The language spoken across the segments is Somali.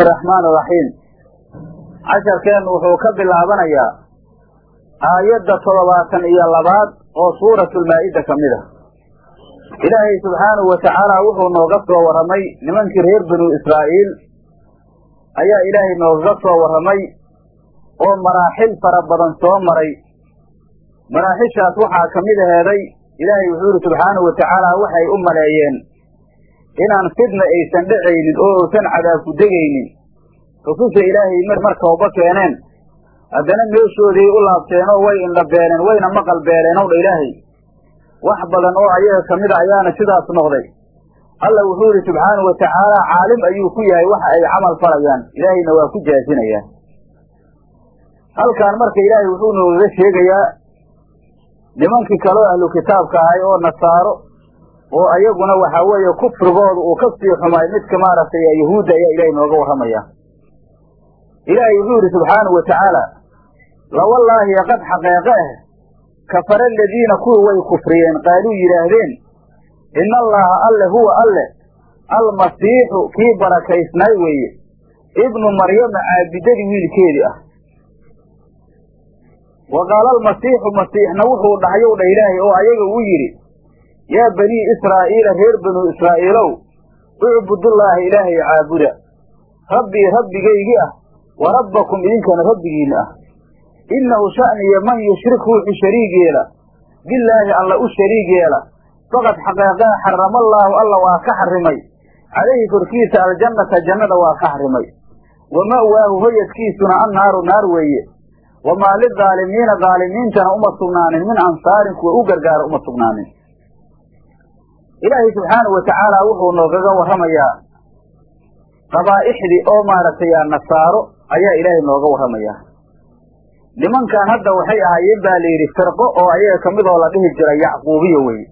raxmaan raxiim casharkeennu wuxuu ka bilaabanayaa aayadda toddobaatan iyo labaad oo suuratulmaa'ida ka mid ah. Ilaahay subxaanahu wa tacaala wuxuu nooga soo warramay nimankii reer banu israa'iil. Ayaa ilaahay noogaga soo warramay oo maraaxil fara badan soo maray. Maraaxishaas waxaa ka mid aheeday ilaahay wuxuu yidhi subxaanahu wa tacaala waxay u maleeyeen inaan fidna aysan dhacaynin oo uusan cadaabku degaynin. Rususha ilaahay mar tooba keeneen. Haddana meeshoodii u laabteenoo way indhabeeleen wayna maqal beeleen owdha ilaahay. Wax badan oo ayaga ka mid a ayaana sidaas noqday. Alla wuxuu yidhi subxaanahu wa tacaala caalim ayuu ku yahay waxa ay camal falayaan. Ilaahayna waa ku jaasinayaan. Halkaan marka ilaahay wuxuu noogaga sheegayaa nimankii kaloo ahlu kitaabka ahay oo nasaaro oo ayaguna waxaa weeye kufrigooda uu ka sii xumay midka maaragtay yahuudda ayaa ilaahay nooga warramaya. Ilaahay wuxuu yidhi subxaanahu wa tacaala lawallaahi qad xaqeeqe ah kafara aladiina kuwii way kufriyeen qaaluu yidhaahdeen ina allaha alle huwa alle almasiixu kii barakaysnay weeye ibnu maryama caabidadii wiilkeedii ah. Wa qaala almasiixu masiixna wuxuu dhahayow dha ilaahay oo ayaga uu yidhi yaa banii israa'iila reer banuu israa'iilow ucbudullaaha ilaahay caabuda. Rabbii rabbigaygii ah wa rabbakum idinkana rabbigiinna ah. Innahu sha'niya man yushrik ruuxu shariig yeela billaahi alla u shariig yeela. Faqad xaqeeqee xaramallaahu alla waa ka xarimay calayhi korkiisa aljannata jannada waa ka xarimay wa ma'waahu hoyadkiisuna annaaru naar weeye. Wamaa lidaalimiina daalimiintana uma sugnaanin. Min ansaarin kuwa u gargaara uma sugnaanin ilaahay subxaanahu wa tacaala wuxuu noogaga warramayaa. Qabaa'ixdii oo maaragtay nasaaro ayaa ilaahay nooga warramayaa. Nimankan hadda waxay ahaayeen baa la yidhi firqo oo ayaga ka midoo la dhihi jira yacquubiya weye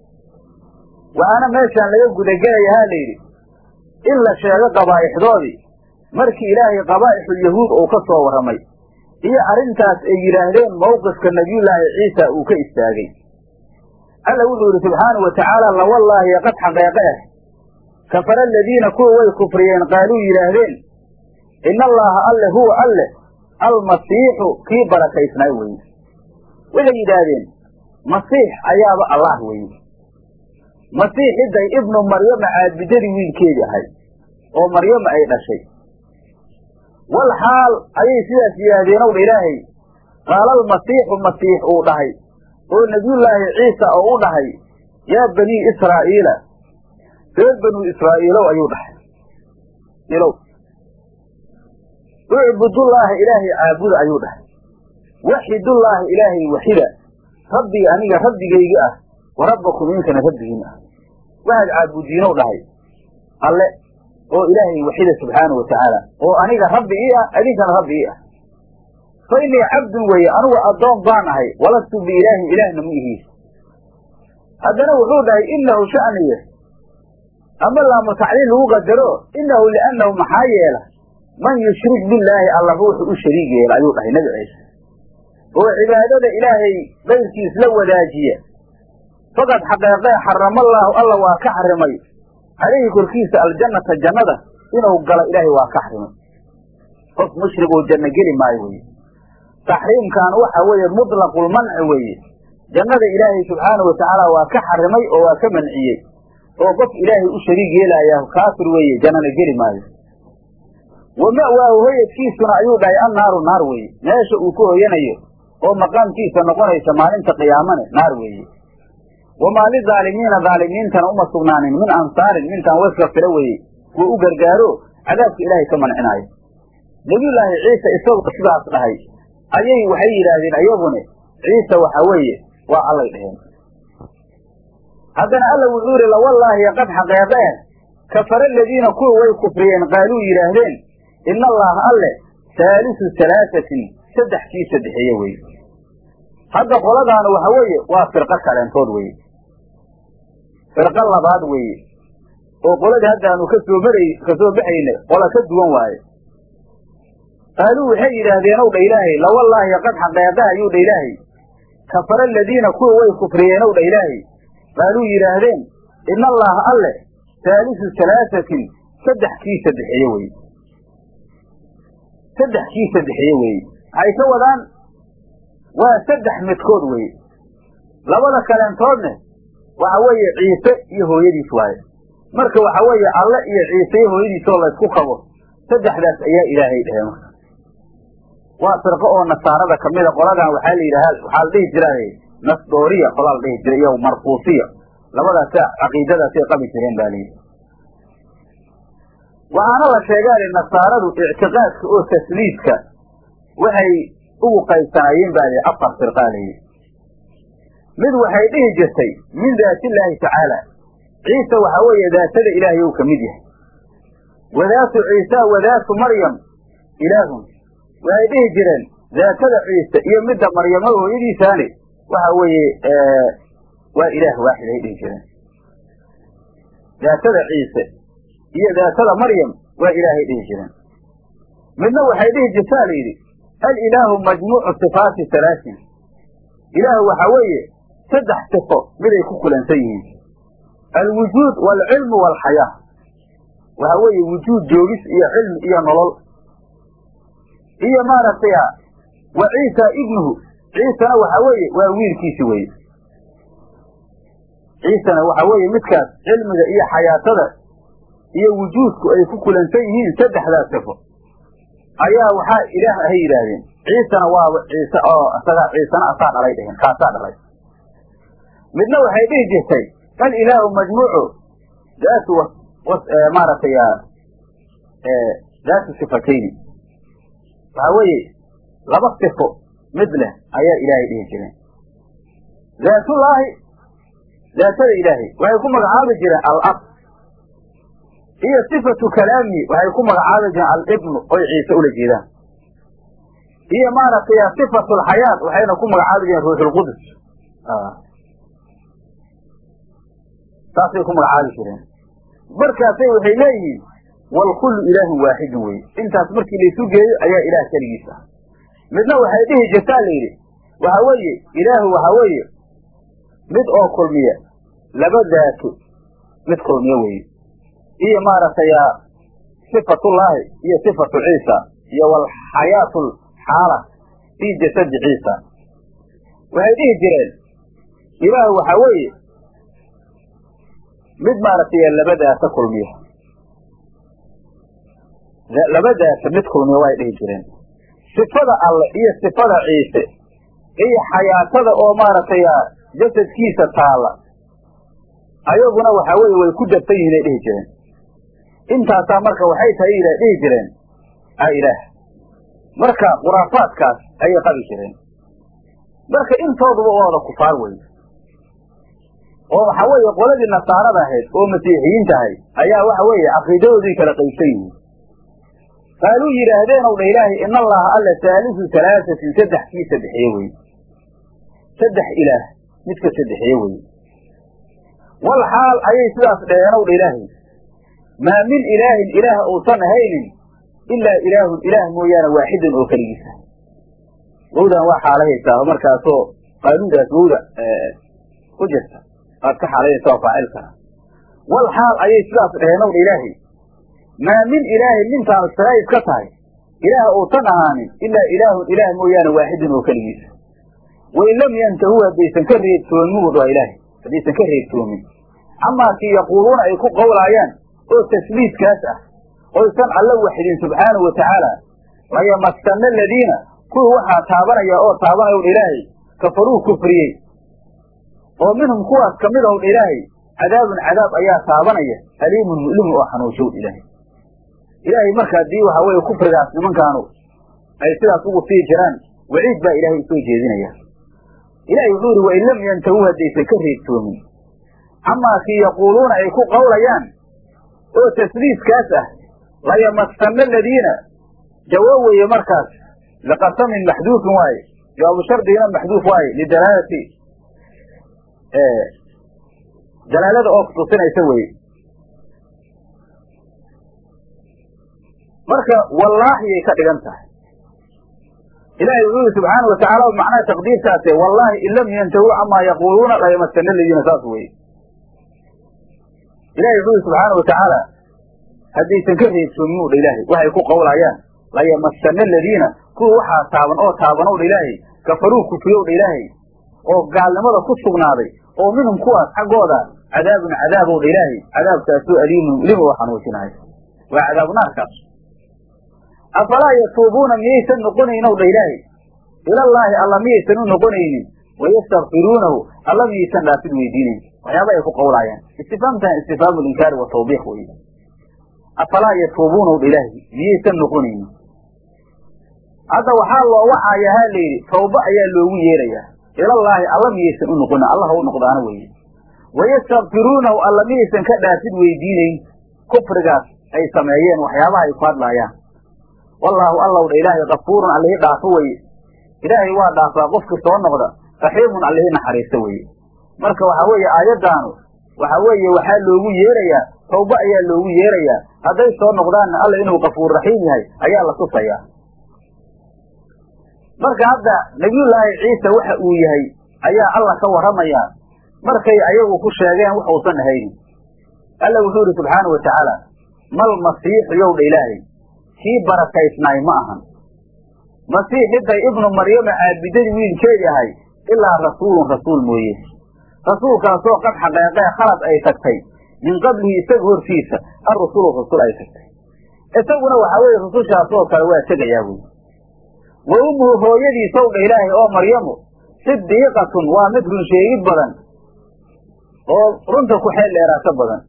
waxaana meeshaan laga gudagelaya ha la yidhi in la sheego qabaa'ixdoodii markii ilaahay qabaa'ixulyahuud uu ka soo warramay iyo arrintaas ay yidhaahdeen mawqifka nebiyullaahi ciisa uu ka istaagay alla wuxuu yidhi subxaanahu wa tacaala lawallaahi qad xaqeeqe ah kafara aladiina kuwa way kufriyeen qaaluu yidhaahdeen ina allaha alle huwa alle almasiixu kii barakaysnay weye waxay yidhaahdeen masiix ayaaba allah weye masiixiday ibnu maryama caabidadii wiilkeedii ahay oo maryama ay dhashay. Wal xaal ayay sidaas yidhaahdeen ow dha ilaahay qaala almasiixu masiix uu dhahay oo nebiyullaahi ciisa oo u dhahay yaa banii israa'iila reer banuu israa'iilow ayuu dhahay. Ilow ucbudullaaha ilaahay caabuda ayuu dhahay. Waxidullaaha ilaahay waxida rabbii aniga rabbigayga ah wa rabbakum idinkana rabbigiin ah. Waxaad caabudiinow dhahay alle oo ilaahay waxida subxaanahu wa tacaala oo aniga rabbi ii ah idinkana rabbi ii ah fa innii cabdun weeye anugu addoon baan ahay walastu biilaahin ilaahna ma ihiis haddana wuxuu dhahay innahu sha'niye ama laamu tacliil lagu qadaro innahu liannahu maxaa yeela man yushrik billaahi alla ruuxu u shariig yeela ayuu dhahay nebi ciise oo cibaadada ilaahay qayrkiis la wadaajiya faqad xaqeeqee xaramallaahu alla waa ka xarimay calayhi korkiisa aljannata jannada inuu galo ilaahay waa ka xarimay qof mushriguu janno geli maayo weye taxriimkan waxa weeye mutlaqulmanci weeye. Jannada ilaahay subxaanahu wa tacaala waa ka xarimay oo waa ka manciyey. Oo qof ilaahay u shariig yeelaayaa kaafir weeye jannana geli maayo. Wa ma'waahu hoyadkiisuna ayuu dhahay annaaru naar weeye. Meesha uu ku hoyanayo oo maqaamkiisa noqonaysa maalinta qiyaamane naar weeye. Wamaa lidaalimiina daalimiintana uma sugnaanin min ansaarin mintaan waska fira weeye. Kuwa u gargaaro cadaabka ilaahay ka mancinaayo nebiyullaahi ciise isagoo sidaas dhahay ayay waxay yidhaahdeen ayagune ciise waxa weeye waa allay dhaheen. Haddana alla wuxuu yidhi lawallaahi qad xaqeeqe kafara aladiina kuwa way kufriyeen qaaluu yidhaahdeen ina allaha alle haalisu halaasatin saddex kii saddexeeye weye hadda qoladaanu waxa weeye waa firqo kaleentood weye firqo labaad weeye oo qoladii haddaanu ka soo maray ka soo baxayna qola ka duwan waaye qaaluu waxay yidhaahdeen ow dha ilaahay lawallaahi qad xaqeeqe ayuu dha ilaahay kafara aladiina kuwa way kufriyeen ow dha ilaahay qaaluu yidhaahdeen ina allaha alle haalisu halaasatin saddex kii saddexeeye weye saddex kii saddexeye weeye waxay ka wadaan waa saddex midkood weeye labada kaleentoodne waxa weeye ciise iyo hooyadiis waaye marka waxa weeye alle iyo ciise iyo hooyadiisoo laysku qabo saddexdaas ayaa ilaahay dheheen marka waa firqo oo nasaarada kamida qoladan waxaa la yidhaha waxaa la dhihi jira nasdooriya qolaa la dhihi jira iyo marfuusiya labadaas caqiidadaasay qabi jireen ba layidhi waxaana la sheegaali nasaaradu ictiqaadka oo tasliidka waxay ugu qaybsanayeen ba layidhi afar firqaa layidhi mid waxay dhihi jirtay min daati illaahi tacaala ciise waxaa weeye daatada ilaahay ou ka yahay. Wadaatu ciisa wadaatu maryam ilaahun waxay dhihi jireen. Daatada ciise iyo midda maryamo hooyadiisaani. Waxa weeye waa ilaah waaxid ay dhihi jireen. Daatada ciise iyo daatada maryam waa ilaahay dhihi jireen. Midna waxay dhihi jirtaa la yidhi alilaahu majmuucu sifaati salaasin. Ilaahu waxaa weeye saddex sifo miday ku kulansan yihiin. Alwujuud waalcilmu waalxayaa waxaa weeye wujuud joogis iyo cilmi iyo nolol iyo maaragtay wa ciisa ibnuhu. Ciisana waxaa weeye waa wiilkiisi weye ciisana waxaa weeye midkaas cilmiga iyo xayaatada iyo wujuudku ay ku kulansan yihiin saddexdaas sifo. Ayaa waxaa ilaah ahay yidhaahdeen ciisana waaba ciise oo isagaa ciisana asaa dhalay dheheen kaasaa dhalay. Midna waxay dhihi jirtay alilaahu majmuucu daatu maaragtay daatu sifatayni waxaa weeye laba sifo mid leh ayaa ilaahay dhihi jireen daatullaahi daatada ilaahay waxay ku magacaabi jireen alab. Iyo sifatu kalaamihi waxay ku magacaabi jireen alibnu oy ciise ula jeedaan. Iyo maaragtay sifatu alxayaat waxayna ku magacaabi jireen ruuxulqudus saasay ku magacaabi jireen. Markaasay waxay leeyihiin walkullu ilaahun waaxidun weye intaas markii laysu geeyo ayaa ilaah keligiis ah midna waxay dhihi jirtaa la yidhi waxa weeye ilaahu waxaa weeye mid oo kulmiya laba daato mid kulmiya weeye iyo maaragtay sifatullaahi iyo sifatu ciisa iyo walxayaatu xaala fii jasadi ciisa waxay dhihi jireen ilaahu waxaa weeye mid maaragtay laba daata kulmiya laba daata mid kulmiya way dhihi jireen. Sifada alle iyo sifada ciise iyo xayaatada oo maaragtay jasadkiisa taalla. Ayaguna waxaa weeye way ku dabsan yihiin ay dhihi jireen. Intaasaa marka waxay tahay ila dhihi jireen a ilaah. Marka khuraafaadkaas ayay qabi jireen. Marka intooduba wada kufaar wey oo waxa weeye qoladii nasaarada ahayd oo masiixiyiinta ahayd ayaa waxa weeye caqiidadoodii kala qaybsan yihiin qaaluu yidhaahdeen ow dha ilaahay in allaha alla saalisu salaasatin saddex kii saddexeye weye saddex ilaah midka saddexeye weye wal xaal ayay sidaas dhaheen ow dha ilaahay maa min ilaahin ilaah uusan ahaynin ilaa ilaahun ilaah mooyaane waaxidun oo keligiisa wowdan waa xaalahaysaa markaasoo qaanuudaas wowda ku jirta aad ka xaalayaysa waa faacilkana wal xaal ayay sidaas dhaheen ow dha ilaahay maa min ilaahin nintaanu siraayid ka tahay. Ilaah uusan ahaanin ilaa ilaahun ilaah mooyaane waaxidun oo keligiisa wain lam yantahuu haddaysan ka reebtoomin buu dhaa ilaahay haddaysan ka reebtoomin amaakii yaquuluuna ay ku qowlaayaan oo tasliidkaas ah oysan alla waxidin subxaanahu wa tacaala layamassanna aladiina kuwii waxaa taabanaya oo taabanaya udha ilaahay kafaruu kufriyey. Oo minhum kuwaas ka mid ah udha ilaahay cadaabun cadaab ayaa taabanaya aliimun mu'limun oo xanuunshow ilaahay ilaahay marka haddii waxaa weeye kufrigaas nimankaanu ay sidaas ugu sii jiraan waciid baa ilaahay u soo jeedinaya. Ilahay wuxuu yidhi wain lam yantahuu haddaysan ka reebtoomin. Amaa kii yaquuluuna ay ku qawlayaan oo tasliiskaas ah layamassanna aladiina jawaab weeye markaas liqasamin maxduufin waaye jawaabu shardigina maxduuf waaye lidalaalati. Dalaalada oo kutusinaysa weye marka wallaahiyay ka dhigan tahay. Ilahay wuxuu yihi subxaana watacaala macnaha taqdiirkaase wallahi in lam yantahuu camaa yaquuluuna layamasana aladiina saas weye ilahay wuxuu yihi subxaana watacaala haddaysan ka reebsoomin u dha ilaahay? Waxay ku qawlayaan layamasana aladiina kuwa waxaa taaban oo taabanow dha ilaahay kafaruu kufriyow dha ilaahay oo gaalnimada ku sugnaaday oo minhum kuwaas xaggooda cadaabun cadaabow dha ilaahay cadaabkaasoo aliimun weliba oo xanuujinahay waa cadaabu naarkaas afalaa yatuubuuna miyaysan noqonaynow dha ilaahay ilallaahi alla miyaysan u noqonaynin wayastakfiruunahu alla miyaysan dhaafid weydiinayn waxyaaba ay ku qawlaayaan istifaamtan istifhaamu linkaari wa tawbiiq wey afalaa yatuubuuna dha ilaahay miyaysan noqonaynin hadda waxaa loo wacaaya ha layidhi tawba ayaa loogu yeerayaa ilallaahi alla miyaysan u noqonin allah ha u noqdaana weye wayastakfiruunahu alla miyaysan ka dhaafid weydiinayn kufrigaas ay sameeyeen waxyaabaha ay ku hadlaayaan wallaahu allow dha ilaahay kafuurun allihi dhaafo weye ilaahay waa dhaafaa qofki soo noqda raxiimun allihi naxariista weye marka waxaa weeye aayaddaanu waxa weeye waxaa loogu yeerayaa tawba ayaa loogu yeerayaa. Hadday soo noqdaanna alla inuu kafuur raxiim yahay ayaa la tusayaa marka hadda nabiyullaahi ciise waxa uu yahay ayaa alla ka warramayaa markay ayagu ku sheegeen wax uusan ahaynin alla wuxuu yidhi subxaanau watacaala mal masiixu yow dha ilaahay kii barakaysnaay ma ahan. Masiixintay ibnu maryama caabidadii wiilkeedi ahay ilaa rasuulun rasuul mooye. Rasuulkaasoo qad xaqeeqee khalad ay tagtay. Min qablihi isaga hortiisa arusulu rasul ay tagtay. Isaguna waxaa weeye rusushaasoo kale waa tegayaa wey wa ummuhu hooyadiisow dha ilaahay oo maryamu sidiiqatun waa mid run sheegid badan oo runta ku xeel dheeraato badan.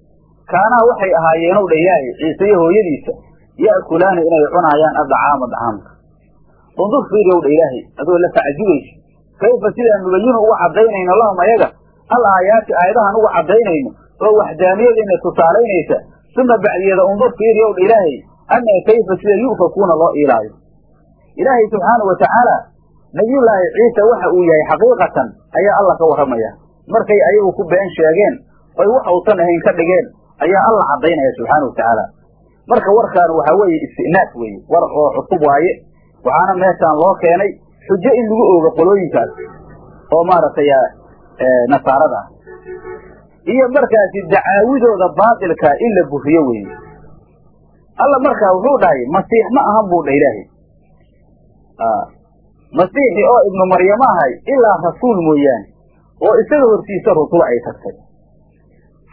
Kaanaa waxay ahaayeenow dha ilaahay ciise iyo hooyadiisa ya'kulaana inay cunaayaan addacaama dacaamka undur fiiriyow dha ilaahay adoo la tacajubaysa kayfa sidaan nubayinu uga caddaynayno lahum ayaga? Al aayaati aayadahan uga caddaynayno? Oo waxdaaniyadiina tusaalaynaysa? Suma bacdiyeeda undur fiiriyow dha ilaahay anna kayfa sida yu'fakuuna loo iilaayo ilaahay subxaana wa tacaala nabiyullaahi ciise waxa uu yahay xaqiiqatan ayaa alla ka warramaya. Markay ayagu ku been sheegeen oy wax uusan ahayn ka dhigeen ayaa alla caddaynaya subxaana wa tacaala marka warkaan waxaa weeye istinaaf weeye war oo cusub waaye. Waxaana meeshaan loo keenay xujo in lagu oogo qolooyinkaas oo maaragtay nasaarada. Ah iyo markaasi dacaawidooda baatilka in la buriyo weeye. Alla markaa wuxuu dhahay masiix ma ahan buu dha ilaahay. Masiixi oo ibnu maryamo ahay ilaa rasuul mooyaane oo isaga hortiisa rusul ay tagtay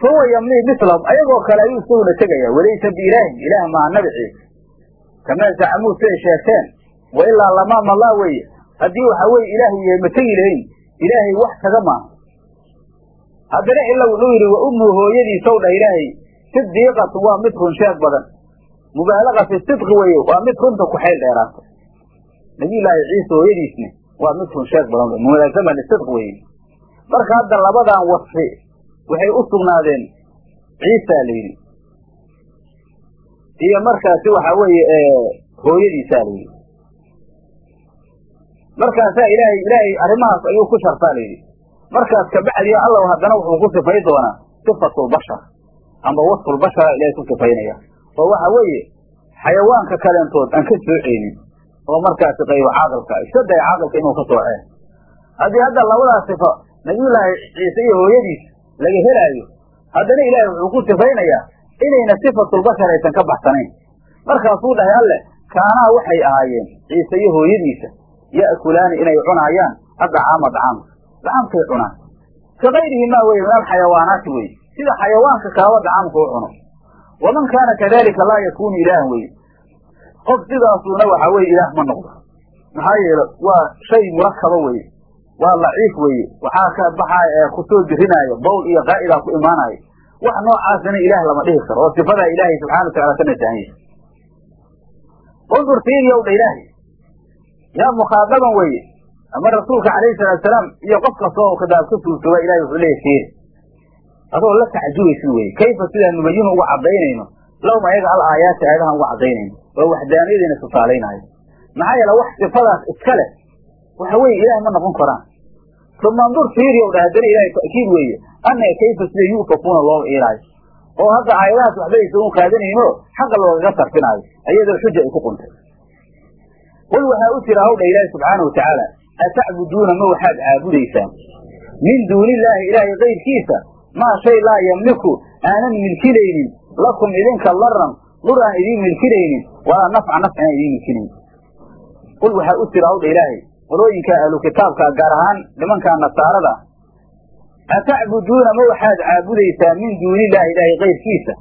fahuwa yamlii mislahum ayagoo kale ayuu isaguna tegayaa walaysa biilaahin ilaah maaha nabi ciise kamaa zacamuu siday sheegteen wa ilaa lamaa malaa weeye haddii waxa weye ilaahu yahay ma tegi lahayn ilaahay wax taga maaha haddana ila wuxuu yidhi wa ummu hooyadiisow dha ilaahay sidiiqatun waa mid run sheeg badan mubaalaga fi sidqi weeye waa mid runta ku xayl dheeraata nabiyullaahi ciise hooyadiisna waa mid run sheeg badan munaasama lisidq weeye marka hadda labadan wasfi waxay u sugnaadeen ciisaa la yidhi. Iyo markaasi waxa weeye hooyadiisaa la yidhi. Markaasaa ilaahay ilaahay arrimahaas ayuu ku shartaa la yidhi. Markaas kabacdi alla haddana wuxuu ku sifay doonaa sifatulbashar amba wasfulbashara ilahay ku sifaynaya oo waxa weeye xayawaanka kaleentood aan ka sooceynin oo markaasi qaybo caaqilka iskada caaqilka inuu ka sooceen haddii hadda labadaas sifo nabiyullaahi ciise iyo hooyadiis laga helaayo. Haddana ilaahay wuxuu ku sifaynayaa inayna sifatulbashar aysan ka baxsanayn. Markaasuu dhahay alleh kaanaa waxay ahaayeen ciise iyo hooyadiisa ya'kulaani inay cunaayaan addacaama dacaamka dacaamkay cunaan. Ka kayrihimaa weye min alxayawaanaati weye sida xayawaanka kalaba dacaamka u cuno waman kaana kadalika laa yakunu ilaahan weye qof sidaasuuna waxaa weye ilaah ma noqdo. Maxaa yeele waa shay murakaba weye waa laciif weeye. Waxaa ka baxaaya ee ku soo dirinaayo bawl iyo qaa'idaa ku imaanayo. Wax noocaasina ilaah lama dhihi karo oo sifadaa ilaahay subxana wa tacala ka nasaahanya undur fiiriyow dha ilaahay yaa mukhaadaban weeye. Ama rasuulka calayhi salaatu salaam iyo qof kastoo kadaab ka suurtooba ilahay wuxuu leeyahy fiiri adoo la tacajubaysid weye kayfa sidaan nubayinu uga caddaynayno? Lahum ayaga al aayaati aayadahan uga caddaynayno. Oo waxdaaniyadiina tusaalaynaayo maxaa yeele wax sifadaas iska leh? Waxa weeye ilaah ma noqon karaan uma andur fiiriyow dha haddana ilahay ta'kiid weeye anna kayfa sida yu'fakuuna looga iilaayo oo hadda aayadahaas waxba aysan u qaadanayno xaqa loogaga sarfinaayo ayadoo xuja ay ku quntay qul waxaa u jira hawdha ilaahi subxaana wa atacbuduuna ma waxaad caabudaysaan min duuni illaahi ilaahay kayrkiisa maa shay laa yamliku aanan milkinaynin lakum idinka laran lur aan idiin milkinaynin walaa nafca nafcina idiin milkinayn qul waxaa u tira hawdha ilaahay qolooyinka ahlu kitaabka gaar ahaan nimankaa nasaarada atacbuduuna ma waxaad caabudaysaa min duuni illaahi ilaahay kayrkiisa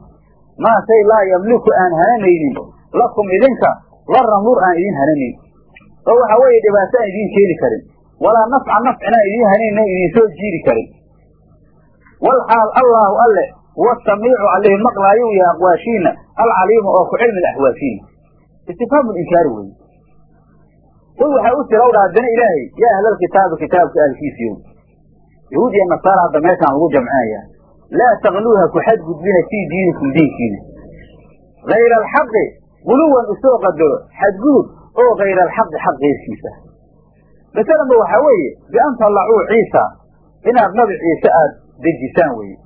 maa shay laa yamliku aan hananaynin lakum idinka laran lur aan idin hananayn oo waxaa weeye dhibaato aan idiin keeni karin. Walaa nafca nafcina idiin hanayna idiin soo jiiri karin. Walxaal allaahu alle huwa samiicu allihi maqlaayuu yahay aqwaashiina alcaliimu oo ku cilmi axwaashiina istifhaamu inkaari weye qul waxaa u tira wdha haddana ilaahay yaa ahlalkitaabi kitaabka ahlkiisiyow yahuud iyo nasaara hadda meeshaan lagu jamcinaya laa takluuha ku xadgudbina fii diinikum diinkiina. Hayra alxaqi guluwan u soo qadaro xadgudub oo hayra alxaqi xaq keyrkiisa masalanba waxaa weeye bian tallacuu ciisa inaad nabi ciise aad dejisaan weye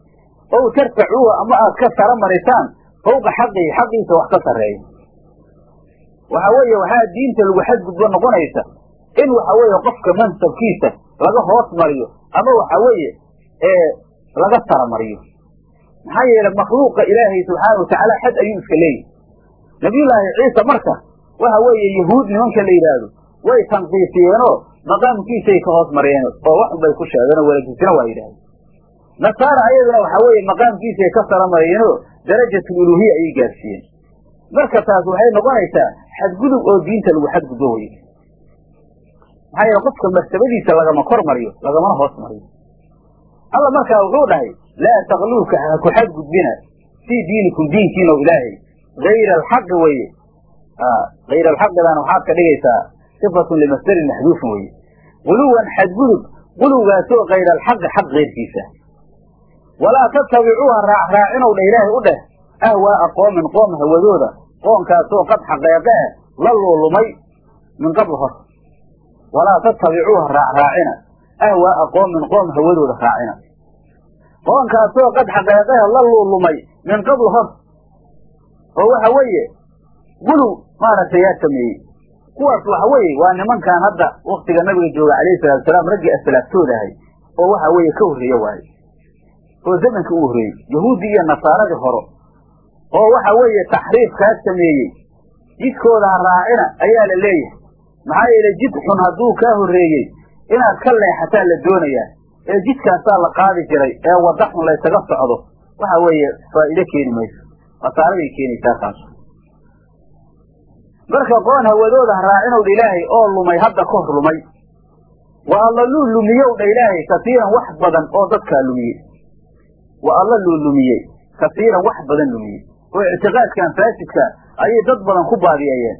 ow tarfacuuha ama aad ka sara marisaan fawqa xaqihi xaqiisa wax ka sarreeya waxaa weeye waxaa diinta lagu xadgudbo noqonaysa in waxa weeye qofka mansabkiisa laga hoos mariyo ama waxa weeye ee laga saramariyo maxaa yeele makhluuqa ilaahay subxaana watacaala xad ayuu iska leeyahy nabiyullaahi ciisa marka waxa weeye yahuud nimanka la yidhaahdo way tanqiisiyeenoo maqaamkiisay ka hoos mariyeen oo wax unbay ku sheegeenoo walagisna waa yidhahdeen nasaara ayaduna waxaa weeye maqaamkiisay ka saramariyeenoo darajatul uluhiya ayay gaarsiiyeen marka taas waxay noqonaysaa xadgudub oo diinta lagu xadgudbo weye maxaa yeele qofka martabadiisa lagama kor mariyo lagamana hoos mariyo. Alla markaa wuxuu dhahay laa takluuka ha ku xadgudbina fii diinikum diinkiina ilaahay. Hayra alxaqi weye hayra alxaqidan waxaad ka dhigaysaa sifatun limasdarin maxduufin weye guluwan xadgudub gulowgaasoo hayra alxaqi xaq keyrkiisa walaa tattabicuuha raacraacinow dha ilaahay u dheh ahwaaa qoomin qoom hawadooda qoonkaasoo qad xaqeeqe la luulumay min qabl hor. Walaa tattabicuuha raacraacina ahwaaa qoomin qoom hawadooda raacina. Qoonkaasoo qad xaqeeqehe la luulumay min qabl hor. Oo waxa weeye guluw maaragtay yaa sameeyey. Kuwaas waxa weeye waa nimankan hadda waktiga nabiga jooga calayhi salatu salaam raggii asalaaftooda ahay. Oo waxa weeye ka horreeye waaye. Oo zamanka u horreeyey yahuuddii iyo nasaaradii hore oo waxa weeye taxriifkaas sameeyey. Jidkooda raacina ayaa la leeyahay. Maxaa yeele jid xun hadduu kaa horreeyey inaad ka leexataa la doonayaa. Ee jidkaasaa la qaadi jiray ee wadda xun laysaga socdo waxa weeye faa'iido keeni mayso. Khasaaraday keenaysaa taas. Marka qoon hawadooda ha raacinowdha ilaahay oo lumay hadda ka hor lumay wa alla luu lumiyowdha ilaahay kasiiran wax badan oo dadkaa lumiyey. Wa alla luu lumiyey kasiiran wax badan lumiyey oo ictiqaadkan faasidka ayay dad badan ku baadiyeeyeen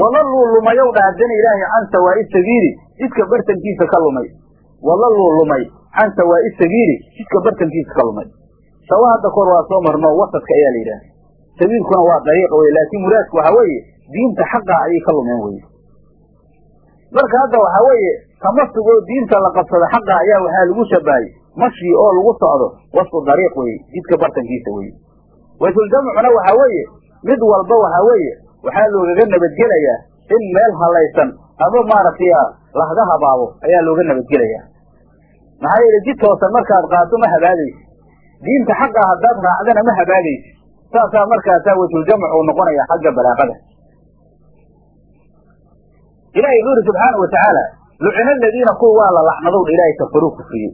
walaluu lumayow dha ilaahay can sawaa'i sabiili jidka bartankiisa ka lumay. Walaluu lumay can sawaa'i sabiili jidka bartankiisa ka lumay. Sawa hadda kor waa soo marno wasadka ayaa la yidhaha sabiilkuna waa dariiqa wey laakiin muraadku waxaa weeye diinta xaqa ayay ka lumeen weye marka hadda waxaa weeye tamasug oo diinta la qabsado xaqa ayaa waxaa lagu shabahay mashyi oo lagu socdo wasfu dariiq weye jidka bartankiisa weye wajhuljamcuna waxaa weeye mid walba waxaa weeye waxaa loogaga nabadgelayaa in meel halaysan ama maaragtay lahga habaabo ayaa looga nabadgelayaa maxaa yeele jid toosan markaad qaado ma habaadaysi diinta xaqa haddaad raacdana ma habaadaysi saasaa markaasaa wajhuljamc uu noqonaya xagga balaaqada. Ilahay wuxu yidhi subxaana wa lucina aladiina kuwa waa la lacnadowdha ilaahay kafaruu kufriyey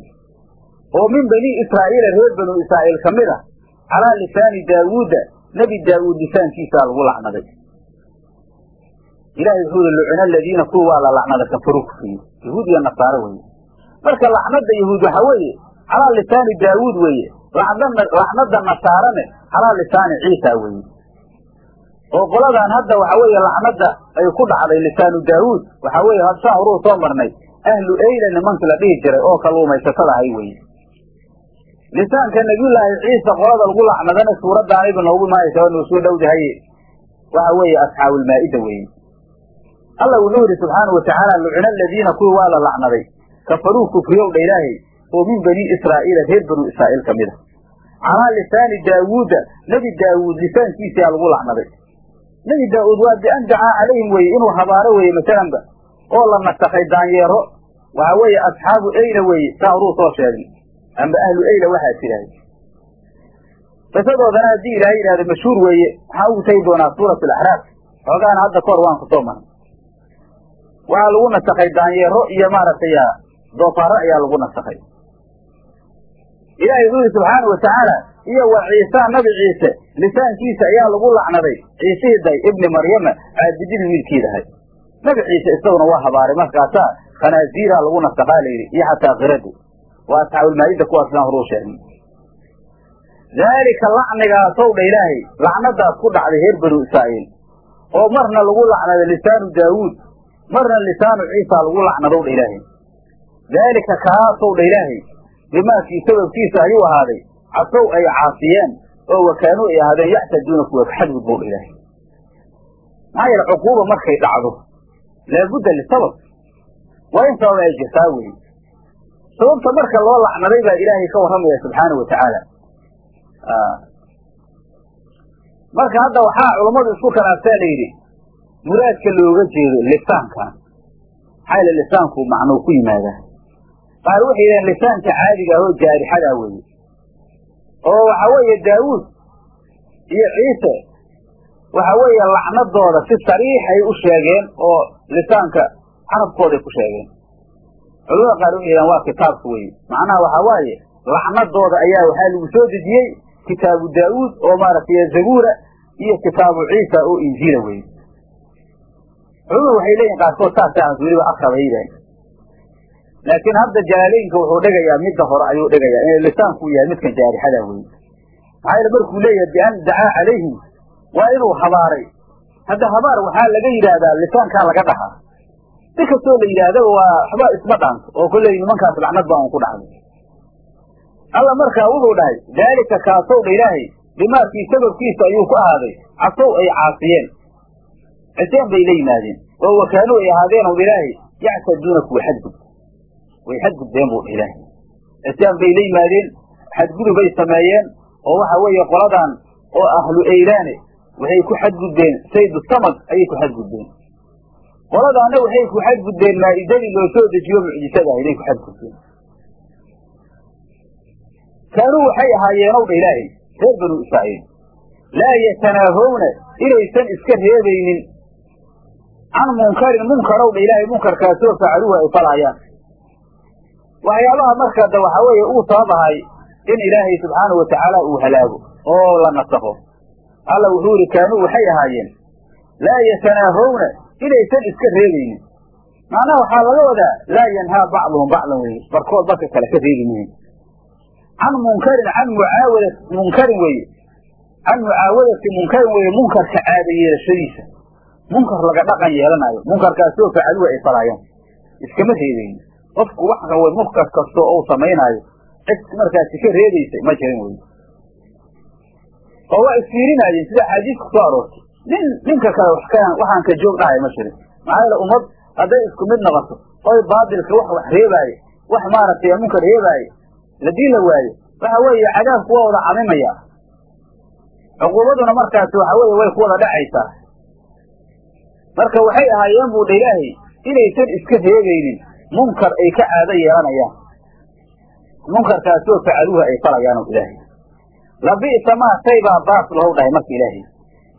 oo min bani israa'iila reer banu israa'iil ka mid a calaa lisaani daawuuda nebi daawuud lisaankiisaa lagu lacnaday. Ilahay wuxuu yihi lucina aladiina kuwa waa la lacnada kafaruu kufriyey yahuud iyo nasaare weeye. Marka lacnada yahuud waxaa weeye calaa lisaani daawuud weeye lacnada nasaarane calaa lisaani ciisa weeye. Oo qoladan hadda waxa weeye lacnada ay ku dhacday lisaanu daawuud waxaa weeye hadsaan horuu soo marnay ahlu eyla nimanki la dhihi jiray oo kaluumaysatada ahay weye lisaanka nabiyullaahi ciisa qolada lagu lacnadana suuraddaanayba noogu imaanaysa waa noo soo dhowdahaye waxa weeye asxaabulmaa'ida weeye. Alla wuxuu yidhi subxaana wa tacaala lucina aladiina kuwii waa la lacnaday. Kafaruu kufriyowdha ilaahay oo min bani israa'iila reer banu israa'iil ka mid a calaa lisaani daawuuda nebi daawuud lisaankiisaa lagu lacnaday. Nebi daawuud waa bian dacaa calayhim weye inuu habaaro weeye masalanba oo la nasakhay daanyeero. Waxaa weeye asxaabu eyla weeye saa horuu soo sheegay amba ahlu eyla waxaa tidhaahda qisadoodana haddii ilaahay yidhahdo mashhuur weeye waxaa ugu tagi doonaa suurat alaxraaf xoogaana hadda kahor waan ku soo maray waxaa lagu nasakhay daanyeero iyo maaragtay doofaaro ayaa lagu nasakhay. Ilaahay wuxuu yihi subxaana watacaala iyo wa ciisa nabi ciise lisaankiisa ayaa lagu lacnaday ciisihii day ibni maryama caabididii wiilkiidahay nabi ciise isaguna waa habaaray markaasaa khanaaziiraa lagu nasakhaa layidhi iyo xataa kiradu waa asxaabulmaayida kuwaasaan horuu sheegnay. Daalika lacnigaasow ilaahay lacnadaas ku dhacday reer banu israa'iil. Oo marna lagu lacnaday lisaanu daawuud marna lisaanu ciisa lagu lacnadow dha ilaahay. Daalika kaasow dha ilaahay bimaakii sababkiisa ayuu ahaaday. Casow ay caasiyeen oo wakaanuu ay ahaadeen yactaduuna kuwa xadgudbow dha ilaahay. Maxaa yeele cuquuba markay dhacdo laabudda lisabab waa in sabab ay jirtaa weye sababta marka loo lacnaday baa ilaahay ka warramaya subxaana wa tacaala. Marka hadda waxaa culammadu isku khilaaftaa la yidhi muraadka looga jeedo lisaankan maxaa yale lisaanku macnuu ku yimaadaa? Qaar waxay yidhahen lisaanka caadiga ah oo jaarixadaa weeye. Oo waxa weeye daawuud iyo ciise waxa weeye lacnadooda si sariixay u sheegeen oo lisaanka carabkooday ku sheegeen culamada qaar waxay yidhahen waa kitaabka weye macnaha waxaa waaye lacnadooda ayaa waxaa lagu soo dejiyey kitaabu daawuud oo maaragtay zabuura iyo kitaabu ciisa oo injiila weye culamadu waxay leeyihiin qaarkood saas weliba aqrabay yidhahen laakiin hadda jalaaleynka wuxuu dhigayaa midda hore ayuu dhigayaa in lisaanku yahay midkan jaarixada weye maxaa yeele markuu leeyahay bian dacaa calayhim waa inuu habaaray. Hadda habaar waxaa laga yidhaahdaa lisaankaa laga dhahaa si kastoo la yidhaahdaba waa waxba isma dhaanto oo kolley nimankaas lacnad baa un ku dhacday. Alla markaa wuxuu dhahay daalika kaasow dha ilaahay bimaakii sababkiisa ayuu ku ahaaday casow ay caasiyeen. Ciseen bay la yimaadeen oo wakaanuu ay ahaadeen o ilaahay yactaduuna kuwa xadgud way xadgudbeen buu dha ilaahay. Ciseen bay la yimaadeen xadgudubay sameeyeen oo waxa weeye qoladan oo ahlu eylaane waxay ku xadgudbeen saydu samad ayay ku xadgudbeen qoladaana waxay ku xadgudbeen maa'idadii loo soo dejiyo mucjisada ahayd ay ku xadgudbeen kaanuu waxay ahaayeenow dha ilaahay reer banu israa'iil. Laa yatanaahowna inaysan iska reebaynin. Can munkarin munkarow dha ilaahay munkarkaasoo facaluhu ay falaayaan waxyaabaha marka da waxaa weeye uu sabab ahay in ilaahay subxaana wa tacaala uu halaago oo la nasakho alla wuxuu yihi kaanuu waxay ahaayeen laa yatanaahowna inaysan iska reebaynin. Macnaha waxaa laga wadaa laa yanhaa bacduhum bacdan weye barkood barka kale ka reebi mihin can munkarin can mucaawada munkarin weye can mucaawadati munkarin weye munkarka caada yeelashadiisa. Munkar laga dhaqan yeelanayo munkarkaasoo facaluhu ay falaayaan. Iskama reebaynin. Qofku wax qawe munkar kastoo ou samaynaayo cid markaasi ka reebaysay ma jirin wey oo waa isfiirinaayeen sida axaadiis ku soo aroortay nin ninka kale waxaan ka joog dhahay ma jirin maxaa yeele ummad hadday isku mid noqoto oy baatilka wax wax reebaaye wax maaragtay munkar reebaaye ladii la waayo waxa weeye cadaabku waa wada camimaya cuquubaduna markaasi waxa weeye way ku wada dhacaysaa. Marka waxay ahaayeen buu dha ilaahay inaysan iska reebaynin munkar ay ka caado yeelanayaan. Munkarkaasoo facaluuha ay falayaano ilaahay. Labi'sa maa shay baa baas lahow dhahay marka ilaahay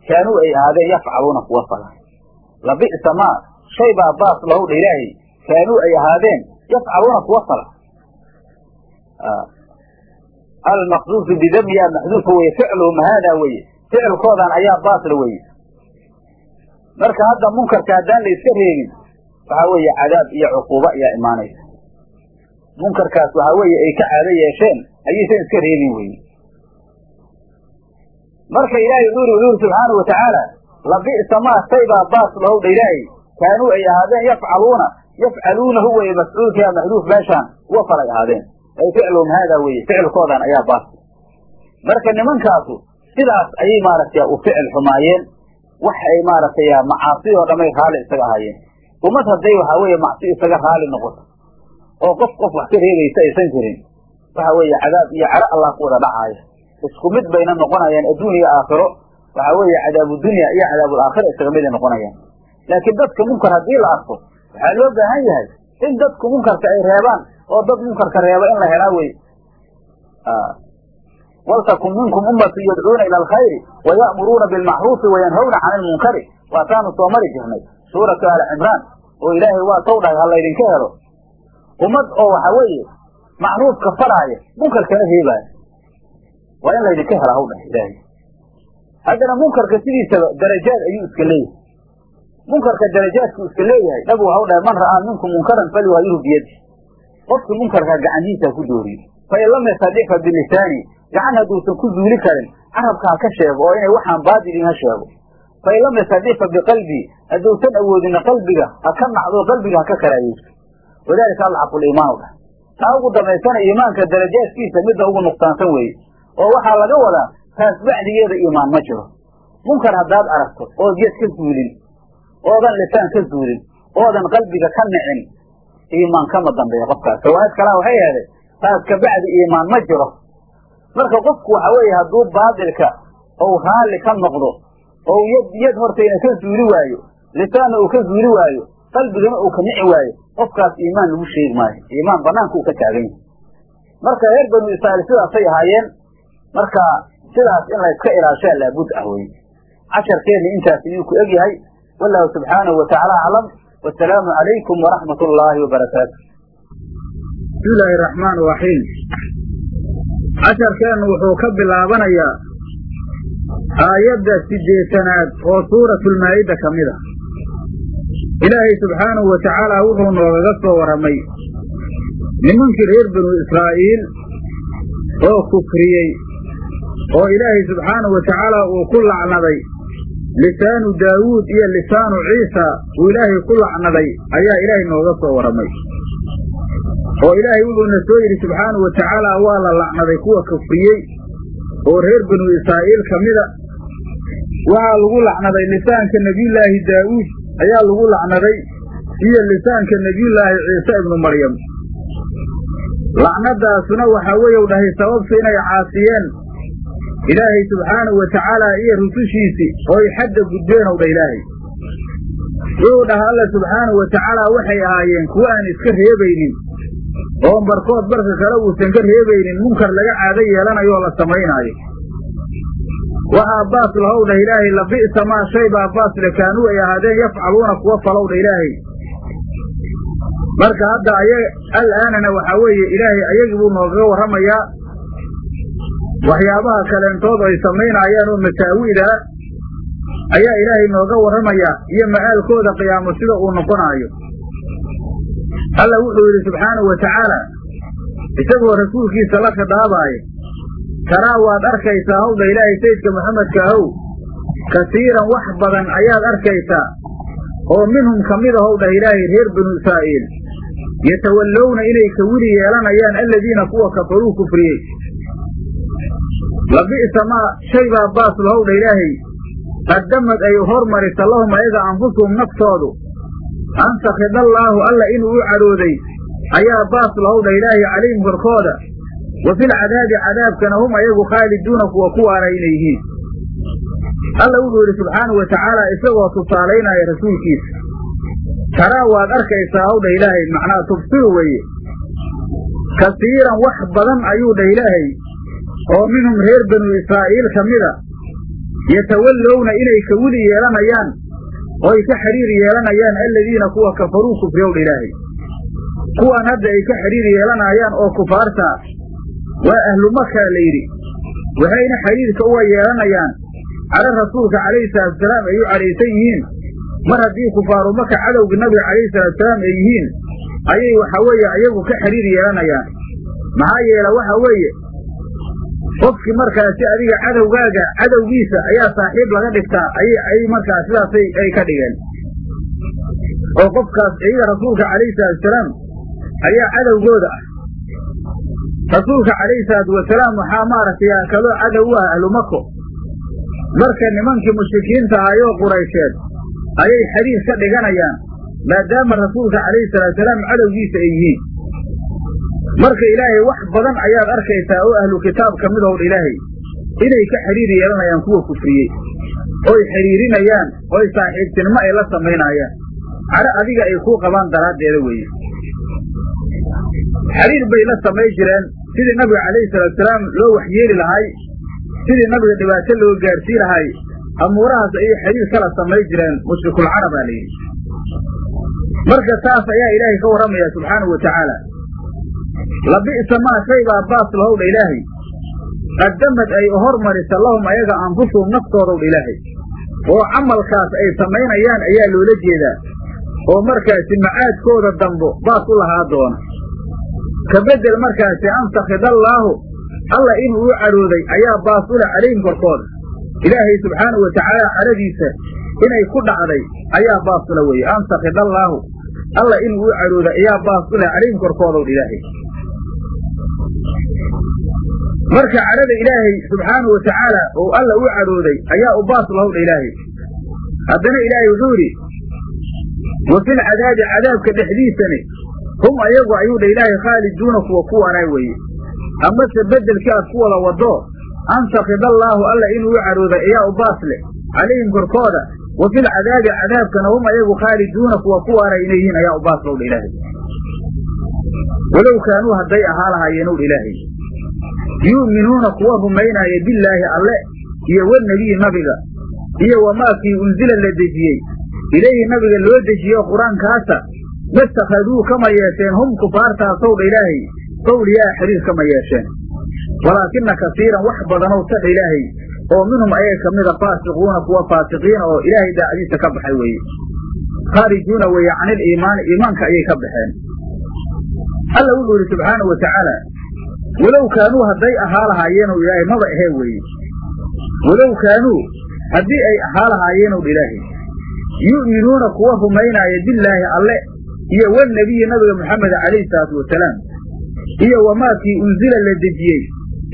kaanuu ay ahaadeen yafcaluuna kuwa fala labi'sa maa shay baa baas lahow dha kaanuu ay ahaadeen yafcaluuna kuwa fala almaqduufu bidami yaa maxduufa weye ficluhum haadaa weye ficilkoodan ayaa baasla weye marka hadda munkarka haddaan la iska reebin waxaa weeye cadaab iyo cuquuba ayaa imaanaysa munkarkaas waxaa weeye ay ka caado yeesheen ayaysan iska reebin weye marka ilaahay wuxuu uri wuxuuri subxaanau watacaala labi'sa maa shay baa baas lahow dha kaanuu ay ahaadeen yafcaluuna yafcaluunahu weye mafcuulkaa maxduuf meeshaan uwa falay ahaadeen. Ay ficluhum haadaa weye ficilkoodan ayaa baas. Marka nimankaasu sidaas ayay maaragtay u ficil xumaayeen. Wax ay maaragtay macaasi oo dhamay raali isaga ahaayeen. Ummad hadday waxaa weeye macsi isaga raali noqoto oo qof qof wax ka reebaysa aysan jirin waxa weeye cadaab iyo caro allah ku wada dhacaaya isku mid bayna noqonayaan adduun iyo aakhiro waxaa weeye cadaabudunya iyo cadaabulaakhira isaga miday noqonayaan. Laakiin dadka munkar haddii la arko waxaa loo baahan yahay in dadku munkarka ay reebaan oo dad munkarka reeba in la helaa wey waltakun minkum ummatu yadcuuna ila alkhayri waya'muruuna bilmacruufi wayanhawna cani ilmunkari waataanu soo mari jirnay suuratu aali cimraan oo ilaahay waa taw dhahay ha laydinka helo. Ummad oo waxa weeye macruufka faraaya munkarkana reebaaya waa in laydinka hela haw dhahay ilaahay haddana munkarka sidiisaba darajaad ayuu iska leeyahay. Munkarka darajaadku iska leeyahay nabigu waxau dhahay man ra'aa minkum munkaran falyuhayiru biyadi qofkii munkarka gacantiisa ku dooriyo. Fain lam yastadic fa bilisaani gacan hadduusan ku zuuli karin carabka ha ka sheego oo inay waxaan baadilin ha sheego. Fain lam yastadic fa biqalbii hadduusan awoodina qalbiga ha ka nacdo qalbiga ha ka karaayeysto. Wadalika alxaqu liimaanu dhah taa ugu dambaysana iimaanka darajaadkiisa midda ugu nuqsaansan weeye oo waxaa laga wadaa taas bacdigeeda iimaan ma jiro. Munkar haddaad aragto ood yad ka zuulin oodan lisaan ka zuulin oodan qalbiga ka nicin iimaan kama dambeeya qofkaas. Riwaayad kalaa waxay ahday taas kabacdi iimaan ma jiro. Marka qofku waxa weeye hadduu baadilka ou raalli ka noqdo ou yad yad hortayna ka zuuli waayo lisaanna uu ka zuuli waayo qalbigana uu ka nici waayo qofkaas iimaan lagu sheegi maayo. Iimaan banaanka uu ka taagan yahay. Marka reer banu israa'iil sidaasay ahaayeen marka sidaas in layska ilaashaa laabud ah wey casharkeenna intaas ayuu ku egyahay. Wallahu subxaanahu watacaala aclam. Wasalaamu calaykum waraxmat ullaahi wabarakaatu bismi illaahi araxmaan iraxiim casharkeennu wuxuu ka bilaabanayaa aayadda siddeetanaad oo suuratulmaa'ida ka mid a ilaahay subxaanahu wa tacaala wuxuu noogaga soo warramay nimankii reer banu israa'iil oo kufriyey oo ilaahay subxaanahu wa tacaala uu ku lacnaday. Lisaanu daawuud iyo lisaanu ciisa uu ilaahay ku lacnaday ayaa ilaahay nooga soo warramay oo ilaahay wuxuuna soo yidhi subxaanahu wa tacaala waa la lacnaday kuwa kufriyey oo reer banu israa'iil ka mida. Waxaa lagu lacnaday lisaanka nebiyullaahi daa'uud ayaa lagu lacnaday iyo lisaanka nebiyullaahi ciise ibnu maryam. Lacnadaasuna waxaa weeyeu dhahay sababtu inay caasiyeen ilaahay subxaanahu wa tacaala iyo rusushiisii ooy xadda gudbeenow dha ilaahay. Wuxuu dhaha alla subxaanahu wa tacaala waxay ahaayeen kuwa aan iska reebaynin. Oo barkood barka kale uusan ka reebaynin munkar laga caado yeelanayo oo la samaynaayo waxaa baas lahow dhah ilaahay labi'sa maa shay baa baasle kaanuu ay ahaadeen yafcaluuna kuwa falow dha ilaahay. Marka hadda aya al'aanana waxaa weeye ilaahay ayagii buu noogaga warramayaa waxyaabaha kaleentood ay samaynaayaan oo masaawi'daa ayaa ilaahay nooga warramayaa iyo ma'aalkooda qiyaamo sida uu noqonaayo. Alla wuxuu yidhi subxaanahu wa tacaala isagoo rasuulkiisa la khidaabaaya taraa waad arkaysaa howdha ilaahay sayidka maxamedka ahow? Kasiiran wax badan ayaad arkaysaa oo minhum ka mid ahow dhah ilaahay reer banu israa'iil yatawallowna inay ka wili yeelanayaan aladiina kuwa kafaruu kufriyey labi'sa maa shay baa baas lahow dha ilaahay. Qaddamad ay hormarisa lahum ayaga anfusuhum naftoodu. An sakhidallaahu alla inuu u cadhooday ayaa baas lahow dha ilaahay calayhim korkooda. Wa filcadaabi cadaabkana hum ayagu khaaliduuna kuwa ku waara inay yihiin. Alla wuxuu yidhi subxaanahu wa tacaala isagoo tusaalaynaya rasuulkiisa. Taraa waad arkaysaa howdha ilaahay macnaha tubsiru weeye. Kasiiran wax badan ayuu dhah ilaahay oo minhum reer banu israa'iil ka mida yatawallowna inay ka wili yeelanayaan ooy ka xidhiir yeelanayaan aladiina kuwa kafaruu kufriyowdha ilaahay. Kuwan hadda ay ka xidhiir yeelanayaan oo kufaarta waa ahlu makaa la yidhi. Waxayna xidhiirka uga yeelanayaan cala rasuulka calayhi salaatusalaam ay u cadhaysan yihiin. Mar haddii kufaaru maka cadowga nabiga calayhi salaatusalaam ay yihiin ayay waxaa weeye ayagu ka xidhiir yeelanayaan. Maxaa yeele waxa weeye qofkii markaasi adiga cadowgaaga cadowgiisa ayaa saaxiib laga dhigtaa ayay markaas sidaasay ay ka dhigeen. Oo qofkaas iyaga rasuulka calayhi salaatusalaam ayaa cadowgooda ah. Rasuulka calayhi salaatu wasalaam waxaa maaragtay kaloo cadow u ah ahlu mako marka nimankii mushrikiinta ahayoo quraysheed ayay xidhiir ka dhiganayaan maadaama rasuulka calayhi salaatusalaam cadowgiisa ay yihiin marka ilaahay wax badan ayaad arkaysaa oo ahlu kitaab ka mid own ilaahay inay ka xidhiir yeelanayaan kuwa kufriyey. Oy xidhiirinayaan oy saaxiibtinimo ay la samaynaayaan cadho adiga ay kuu qabaan daraaddeeda weeye. Xidhiir bay la samay jireen. Sidii nabiga calayhi salaatusalaam loo waxyeeli lahay sidii nabiga dhibaato loo gaarsii lahay amuurahaas ayay xiriir kala samay jireen mushrikulcarab aa layidhi marka saas ayaa ilaahay ka warramaya subxaanahu wa tacaala labi'sa maa shaybaa baas lahowdha ilaahay qaddamad ay hormarisa lahum ayaga anfusuhum naftoodowdha ilaahay oo camalkaas ay samaynayaan ayaa loola jeedaa oo markaasi macaadkooda dambo baas u lahaa doona ka beddel markaasi an sakhidallaahu alla inuu u cadhooday ayaa baas u leh calayhim korkooda ilaahay subxaanahu wa tacaala cadhadiisa inay ku dhacday ayaa baas ula weeye an sakhidallaahu alla inuu u cadhooday ayaa baas u leh calayhim korkoodowdha ilaahay marka cadhada ilaahay subxaanahu wa tacaala oo alla u cadhooday ayaa u baas lahowdha ilaahay. Haddana ilaahay wuxuu yidhi wa fil cadaabi cadaabka dhexdiisani hum ayagu ayuu dha ilaahay khaaliduuna kuwa ku wanaay weeye. Amase beddelkii aad ku wada waddo an sakidallaahu alla inuu u cadhooday ayaa u baas leh. Calayhim korkooda wa fil cadaabi cadaabkana hum ayagu khaaliduuna kuwa ku waanay inay yihiin ayaa u baas lowdha ilaahay. Walow kaanuu hadday ahaa lahaayeen owdha ilaahay yu'minuuna kuwa rumaynaaya billaahi alle iyo wanebiyi nabiga iyo wamaakii unzila la dejiyey. Ilayhi nabiga loo dejiyo qur'aankaasa mastakhaduu kama yeesheen hum kufaartaasowdha ilaahay awliyaa xiriir kama yeesheen. Walaakina kasiiran wax badanow tadha ilaahay oo minhum ayaga ka mida faasiquuna kuwa faasiqiina oo ilaahay daacdiisa ka baxay weeye. Khaarijuuna weeye canil iimaani iimaanka ayay ka baxeen. Alla wuxuu yidhi subxaanau wa walow kaanuu hadday ahaa lahaayeenow ilaahay maba ahee weeye. Walow kaanuu haddii ay ahaa lahaayeenow ilaahay. Yu'minuuna kuwa rumaynaaya billaahi alle iyo walnebiyi nabiga moxamed calayhi salaatu wasalaam iyo wamaakii unzila la dejiyey.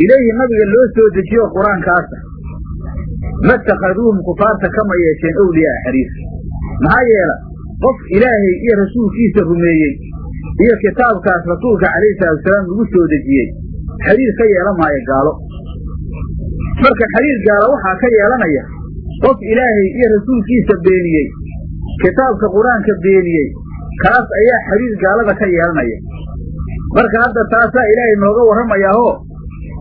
Ilayhi nabiga loo soo dejiyo qur'aankaasa. Matakhaduuhum kufaarta kama yeesheen owliyaa xariir maxaa yeela qof ilaahay iyo rasuulkiisa rumeeyey iyo kitaabkaas rasuulka calayhi salaatu wasalaam lagu soo dejiyey xiriir ka yeelan maayo gaalo. Marka xiriir gaalo waxaa ka yeelanaya qof ilaahay iyo rasuulkiisa beeniyey kitaabka qur'aanka beeniyey kaas ayaa xiriir gaalada ka yeelanaya. Marka hadda taasaa ilaahay nooga warramayaahoo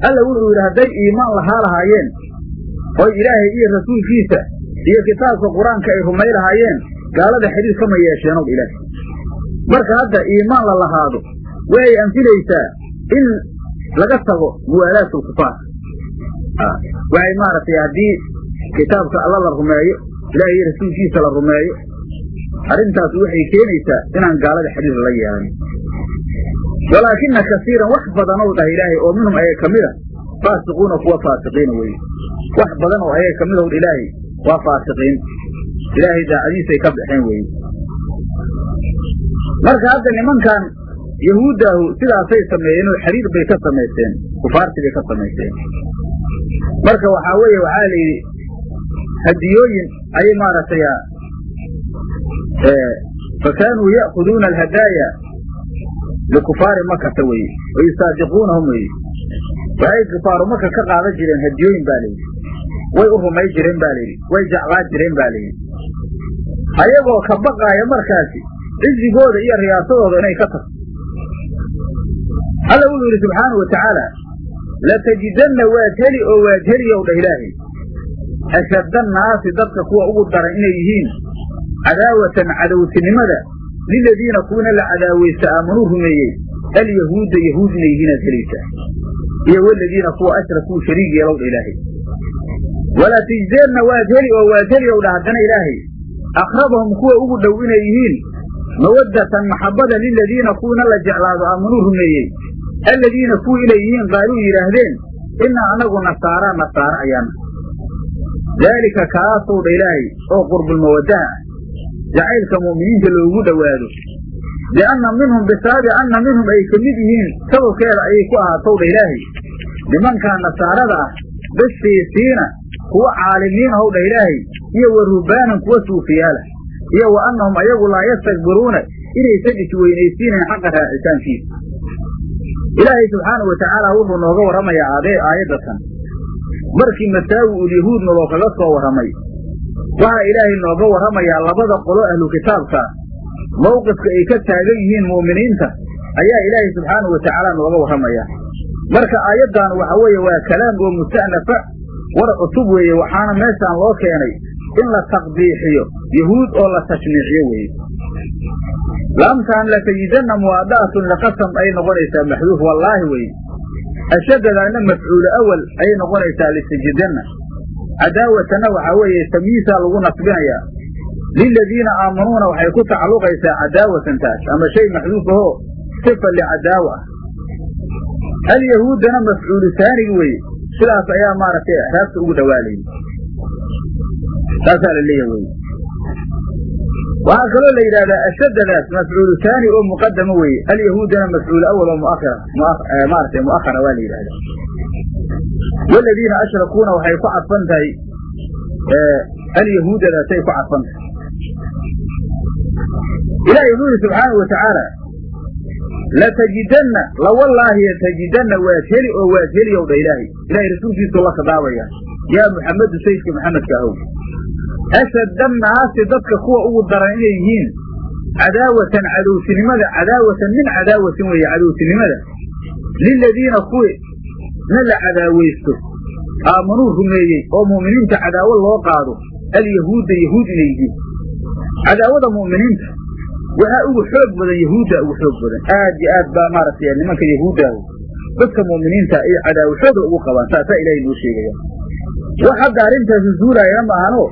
alla wuxuu yidhi hadday iimaan lahaa lahaayeen oy ilaahay iyo rasuulkiisa iyo kitaabka qur'aanka ay rumay lahaayeen gaalada xiriir kama yeesheenow ilaahay. Marka hadda iimaan la lahaado way anfilaysaa in laga tago muwaalaadka kufaar. Waxay maaragtay haddii kitaabka alla la rumeeyo ilaahay rasuulkiisa la rumeeyo arrintaas waxay keenaysaa inaan gaalada xiriir la yeelanin walaakina kasiiran wax badanow dhah ilaahay oo minhum ayaga ka mida faasiquuna kuwa faasiqiina weye wax badan oo ayaga ka mid ow ilaahay waa faasiqiin. Ilaahay daacadiisay ka baxeen weye marka hadda nimankan yahuuddaahu sidaasay sameeyeen oo xiriir bay ka samaysteen kufaarti bay ka samaysteen. Marka waxaa weeye waxaa la yidhi hadiyooyin ayay maaragtay fa kaanuu ya'khuduuna alhadaaya likufaari makata weye wa yusaadiquunahum weye waxay kufaaru maka ka qaadan jireen hadiyooyin ba layidhi way u rumay jireen ba layidhi way jeclaan jireen ba layidhi ayagoo ka baqaaya markaasi cizigooda iyo riyaasadooda inay ka tagto alla wuxuu yidhi subxaanau watacaala latajidanna waad heli oo waad heliyow dha ilaahay. Ashadda annaasi dadka kuwa ugu daran inay yihiin. Cadaawatan cadowtinimada liladiina kuwina la cadaawaysta aamanuu rumeeyey. Alyahuudda yahuud inay yihiin aad helaysaa iyo waladiina kuwa ashrakuu shariig yeelow dha ilaahay. Walaa tajideenna waad heli oo waad heli ow dha haddana ilaahay. Aqrabahum kuwa ugu dhow inay yihiin. Mawaddatan maxabbada liladiina kuwina la jeclaado aamanuu rumeeyey alladiina kuwii inay yihiin qaaluu yidhaahdeen innaa anagu nasaaraa nasaare ayaana daalika kaasow dha ilaahay oo qurbulmawaddaha ah jacaylka mu'miniinta loogu dhowaado. Lianna minhum bisababi anna minhum ay ka mid yihiin sababkeeda ayay ku ahaatow dha ilaahay. Nimankaa nasaarada ah basiisiina kuwa caalimiin ahow dha ilaahay iyo wa rubbaanan kuwa suufiyaala iyo wa annahum ayagu laa yastakbiruuna inaysan isweynaysiinayn xaqa raacitaankiisa ilaahay subxaanau watacaala wuxuu nooga warramayaa aadee aayaddatan markii masaawi ulyahuud noloo kaga soo warramay waxaa ilaahay nooga warramayaa labada qolo ahlu kitaabka. Mawqifka ay ka taagan yihiin mu'miniinta ayaa ilaahay subxaanau watacaala nooga warramayaa marka aayaddan waxa weeye waa kalaam oo musta'nafa war cusub weeye waxaana meeshaan loo keenay in la taqbiixiyo yahuud oo la tashniiciyo weeye laamtaan latajidanna muwaada'atun liqasam ayay noqonaysaa maxduuf wallaahi weye ashadadaana mafcuulu awal ayay noqonaysaa litajidanna cadaawatanna waxaa weeye tamyiisaa lagu nasbinayaa liladiina aamanuuna waxay ku tacalluqaysaa cadaawatan taas ama shay maxduuf ahoo sifa licadaawa. Ah alyahuudana mafcuulu taanigi weye sidaas ayaa maaragtay raabta ugu dhawaalayay saasaa la weye waxaa kaloo la yidhahdaa ashadadaas mafcuulu taani oo muqadama weeye. Alyahuudana mafcuul awal oo muakhira maaragtay mu'akhara waa la yidhahdaa waladiina ashrakuuna waxay ku cadfan tahay alyahuudadaasay ku cadfan tahay. Ilaahay wuxuu yidhi subxaanau watacaala latajidanna lawallaahi yatajidanna waad heli oo waad heli ow dha ilaahay. Ilahay rasuulkiisuu la khadaabaya yaa muxamedu sayidka maxamedka ahow ashadda annaasi dadka kuwa ugu daran inay yihiin cadaawatan cadowtinimada cadaawatan min cadaawatin weeye cadowtinimada. Liladiina kuwi na la cadaawaysto aamanuu rumeeyey oo mu'miniinta cadaawo loo qaado alyahuudda yahuud inay yihiin. Cadaawada mu'miniinta waxaa ugu xoog badan yahuudda ugu xoog badan. Aad iyo aad baa maaragtay nimanka yahuuddaahu dadka mu'miniinta ay cadaawashooda ugu qabaan saasaa ilaahay noo sheegaya wax hadda arrintaasi zuulaayana ma ahano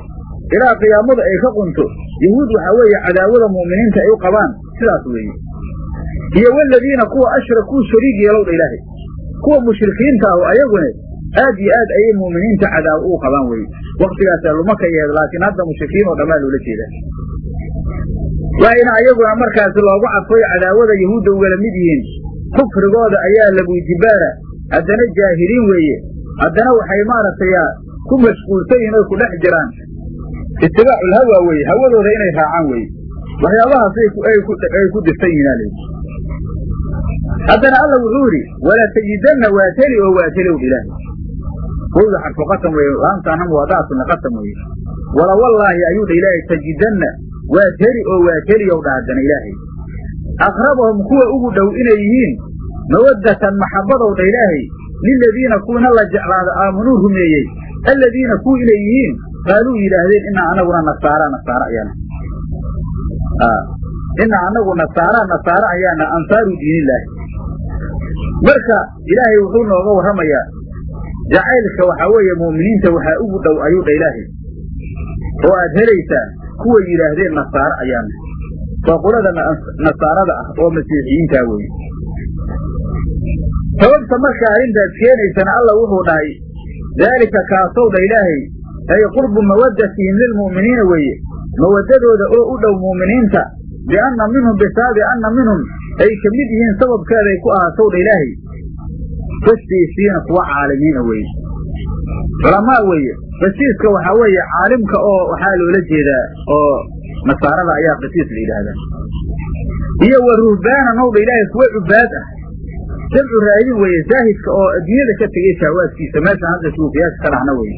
ilaa qiyaamadu ay ka qunto yahuud waxaa weeye cadaawada mu'miniinta ay u qabaan sidaas weeye. Iyo waladiina kuwa ashrakuu shariig yeelowdha ilaahay kuwa mushrikiinta ahu ayaguna aad iyo aad ayay mu'miniinta cadaawo ugu qabaan weye waktigaasa lumaka yahed laakiin hadda mushrikiin oo dhammaa loola jeedaa waa ayaguna markaasi loogu cadfay cadaawada yahuudda ugala mid yihiin kufrigooda ayaa labujibaara haddana jaahiliin weeye. Haddana waxay maaragtay ku mashquulsan yihiin ku dhex jiraan itibaaculhawa weeye hawadooda inay raacaan weeye waxyaabahaas ay ku yihiin alayhi haddana alla wuxuu yidhi walatajidanna waa teli oo waa teli ow ilaahay wowda xarfu qasam weye laamtaana muwaadaatuna qasam weeye wala wallaahi ayuu dha ilaahay tajidanna waa oo waa dha haddana ilaahay aqrabahum kuwa ugu dhow inay yihiin mawaddatan maxabadow dha ilaahay liladiina kuwina la jeclaado aamanuu rumeeyey aladiina kuwa inay yihiin qaaluu yidhaahdeen inaa anaguna nasaara nasaara ayaana inaa anagu nasaara nasaara ayaana ansaaru diinillaahi marka ilaahay wuxuu nooga warramayaa jacaylka waxaa weeye mu'miniinta waxaa ugu dhow ayuu dha ilaahay. Oo aad helaysaa kuwa yidhaahdeen nasaaro ayaana waa qolada nasaarada ah oo masiixiyiintaa weeye. Sababta marka arrintaas keenaysana alla wuxuu dhahay daalika kaasow dha ilaahay ay qurbu mawaddatihim lilmu'miniina weeye. Mawaddadooda oo u dhow mu'miniinta bianna minhum bisaabi anna minhum ay ka mid yihiin sababkeeday ku ahaatow dha ilaahay. Fasiisiina kuwa caalimiina weeye. Culamaa weeye. Fasiiska waxaa weeye caalimka oo waxaa loola jeedaa oo nasaarada ayaa qasiis la yidhaahdaa. Iyo wa ruhbaana nowdha ilaahay kuwa cubaad ah. Jamcu raadin weeye zaahidka oo adduunyada ka tegey shahwaadkiisa meeshaan hadda suufiyaasha ka dhacna weeye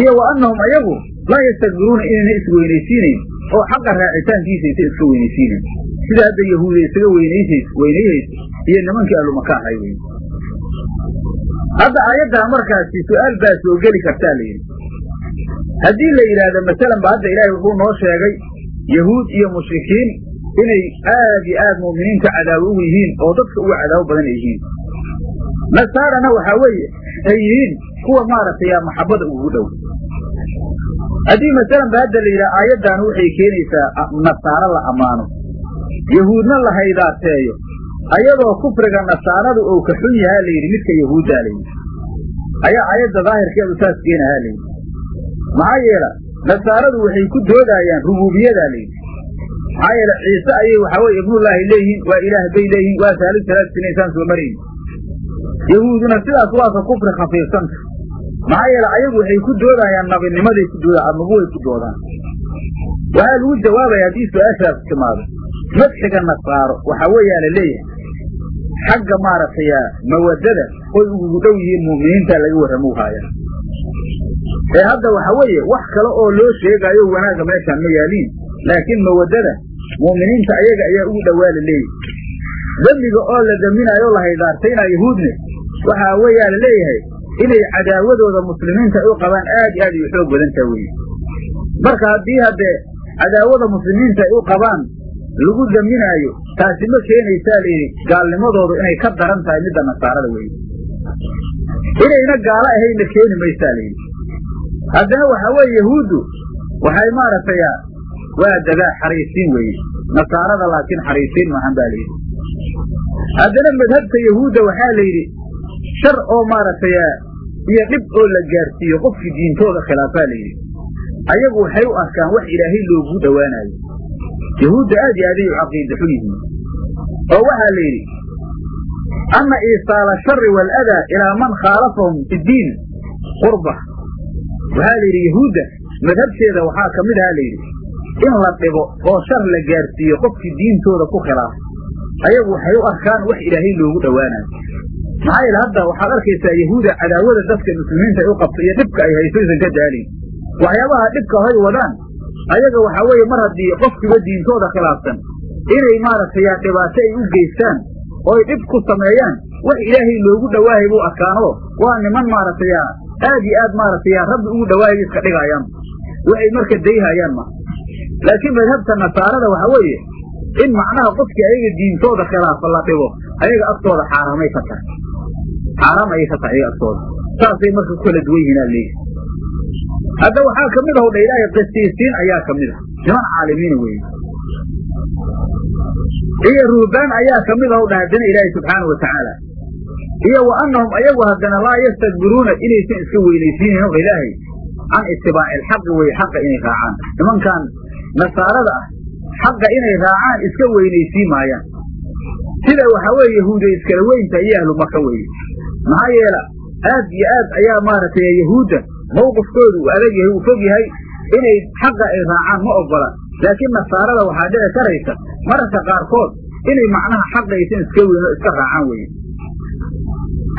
iyo wa annahum ayagu laa yastakbiruuna inayna isweynaysiinayn oo xaqa raacitaankiisa isa iska weynaysiinayn sida hadda yahuuda isaga weynaysays weynayhaysa iyo nimankii allumaka ahay weye hadda aayaddaa markaasi su'aal baa soo geli kartaa la yidhi. Haddii la yidhaahdo masalan ba hadda ilaahay wuxuu noo sheegay yahuud iyo mushrikiin inay aad iyo aad mu'miniinta cadaawo ugu yihiin oo dadka uga cadaawo badan ay yihiin. Nasaarana waxaa weeye ay yihiin kuwa maaragtay maxabada ugu dhow. Haddii masalan ba hadda la yidhaha aayaddan waxay keenaysaa nasaaro la ammaano. Yahuudna la haydaateeyo ayadoo kufriga nasaaradu ou ka xun yahaa layidhi midka yahuuddaa layidhi ayaa aayadda daahirkeedu saas keenahaa layidhi maxaa yeela nasaaradu waxay ku doodayaan rubuubiyadaa layidhi maxaa yeele ciise ayay waxaa weye ibnullaahi leeyihiin waa ilaah bay leeyihiin waa sinaysaan soo marayn yahuuduna sidaas waa ka kufri khafiifsanta maxaa yeele ayagu waxay ku doodayaan nabinimaday ku doodaan adnubuway ku doodaan. Waxaa lagu jawaabaya haddii su'aashaas timaado. Madxiga nasaaro waxaa weeyaa leeyahay xagga maaragtay mawadada oy ugu dhow yihiin mu'miniinta laga warramo haaya ee hadda waxa weeye wax kale oo loo sheegaayo wanaagga meeshaan ma yaaliin laakiin mawadada mu'miniinta ayaga ayaa ugu dhowaa la leeyahy dembiga oo la daminaayo o la haydaartaynaa yahuudne waxaa weeyaa la leeyahay inay cadaawadooda muslimiinta u qabaan aad iyo aad u xoog badantaa weeye. Marka haddii haddee cadaawada muslimiinta ay u qabaan lagu daminaayo taasi ma keenaysaa layidhi gaalnimadoodu inay ka daran tahay midda nasaarada weeye. Inayna gaalo ahaynna keeni maysaa layidhi haddana waxa weeye yahuuddu waxay maaragtay waa dagaa xariisiin weeye. Nasaarada laakiin xariisiin maahan ba layidhi haddana madhabta yahuudda waxaa la yidhi shar oo maaragtay iyo dhib oo la gaarsiiyo qofkii diintooda khilaafaa layidhi ayagu waxay u arkaan wax ilaahay loogu dhowaanayo. Yahuudda aad iyo aaday u caqiida xun yihiin. Oo waxaa la yidhi anna iisaala ashari waaladaa ilaa man khaalafahum fidiin qurba. Waxaa la yidhi yahuudda madhabteeda waxaa ka mid aha layidhi in la dhibo oo shar la gaarsiiyo qofkii diintooda ku khilaafa ayagu waxay u arkaan wax ilaahay loogu dhowaanayo maxaa yeele hadda waxaad arkaysaa yahuuda cadaawada dadka muslimiinta ay u qabto iyo dhibka ay hayso isan ka daalayn waxyaabaha dhibka hay wadaan ayaga waxaa weeye mar haddii qofkiiba diintooda khilaafsan inay maaragtay dhibaato ay u geystaan oo ay dhib ku sameeyaan wax ilaahay loogu dhowaahay buu arkaanoo waa niman maaragtay aad iyo aad maaragtay rabbi ugu dhowaahay iska dhigayaan. Waxay marka dayhayaan ma. Laakiin madhabta nasaarada waxa weeye in macnaha qofkii ayaga diintooda khilaafa la dhibo ayaga agtooda xaaraamay ka tahay xaaraam ayay ka tahay agtooda. Saasay marka kala duwan yihiin aleeyi hadda waxaa ka mid ah dha ilaahay qisiisiin ayaa ka mid ah. Niman caalimiina weeye iyo ruhbaan ayaa ka mid ah dha haddana ilaahay subxaanau watacaala iyo wa annahum ayagu haddana laa yastakbiruuna inaysan iska weynaysiinin o ilaahay can itibaaci alxaqi weye xaqa inay raacaan. Nimankan nasaarada ah xaqa inay raacaan iska weynaysiin maayaan. Sida waxaa weeye yahuuda iskala weynta iyo ahlu maka weeye maxaa yeela aad iyo aad ayaa maaragtay yahuudda mawqifkoodu uu adag yahay uu fog yahay inay xaqa ay raacaan ma ogola laakiin nasaarada waxaa dhici karaysa mararka qaarkood inay macnaha xaqaysan iska weyno iska raacaan weye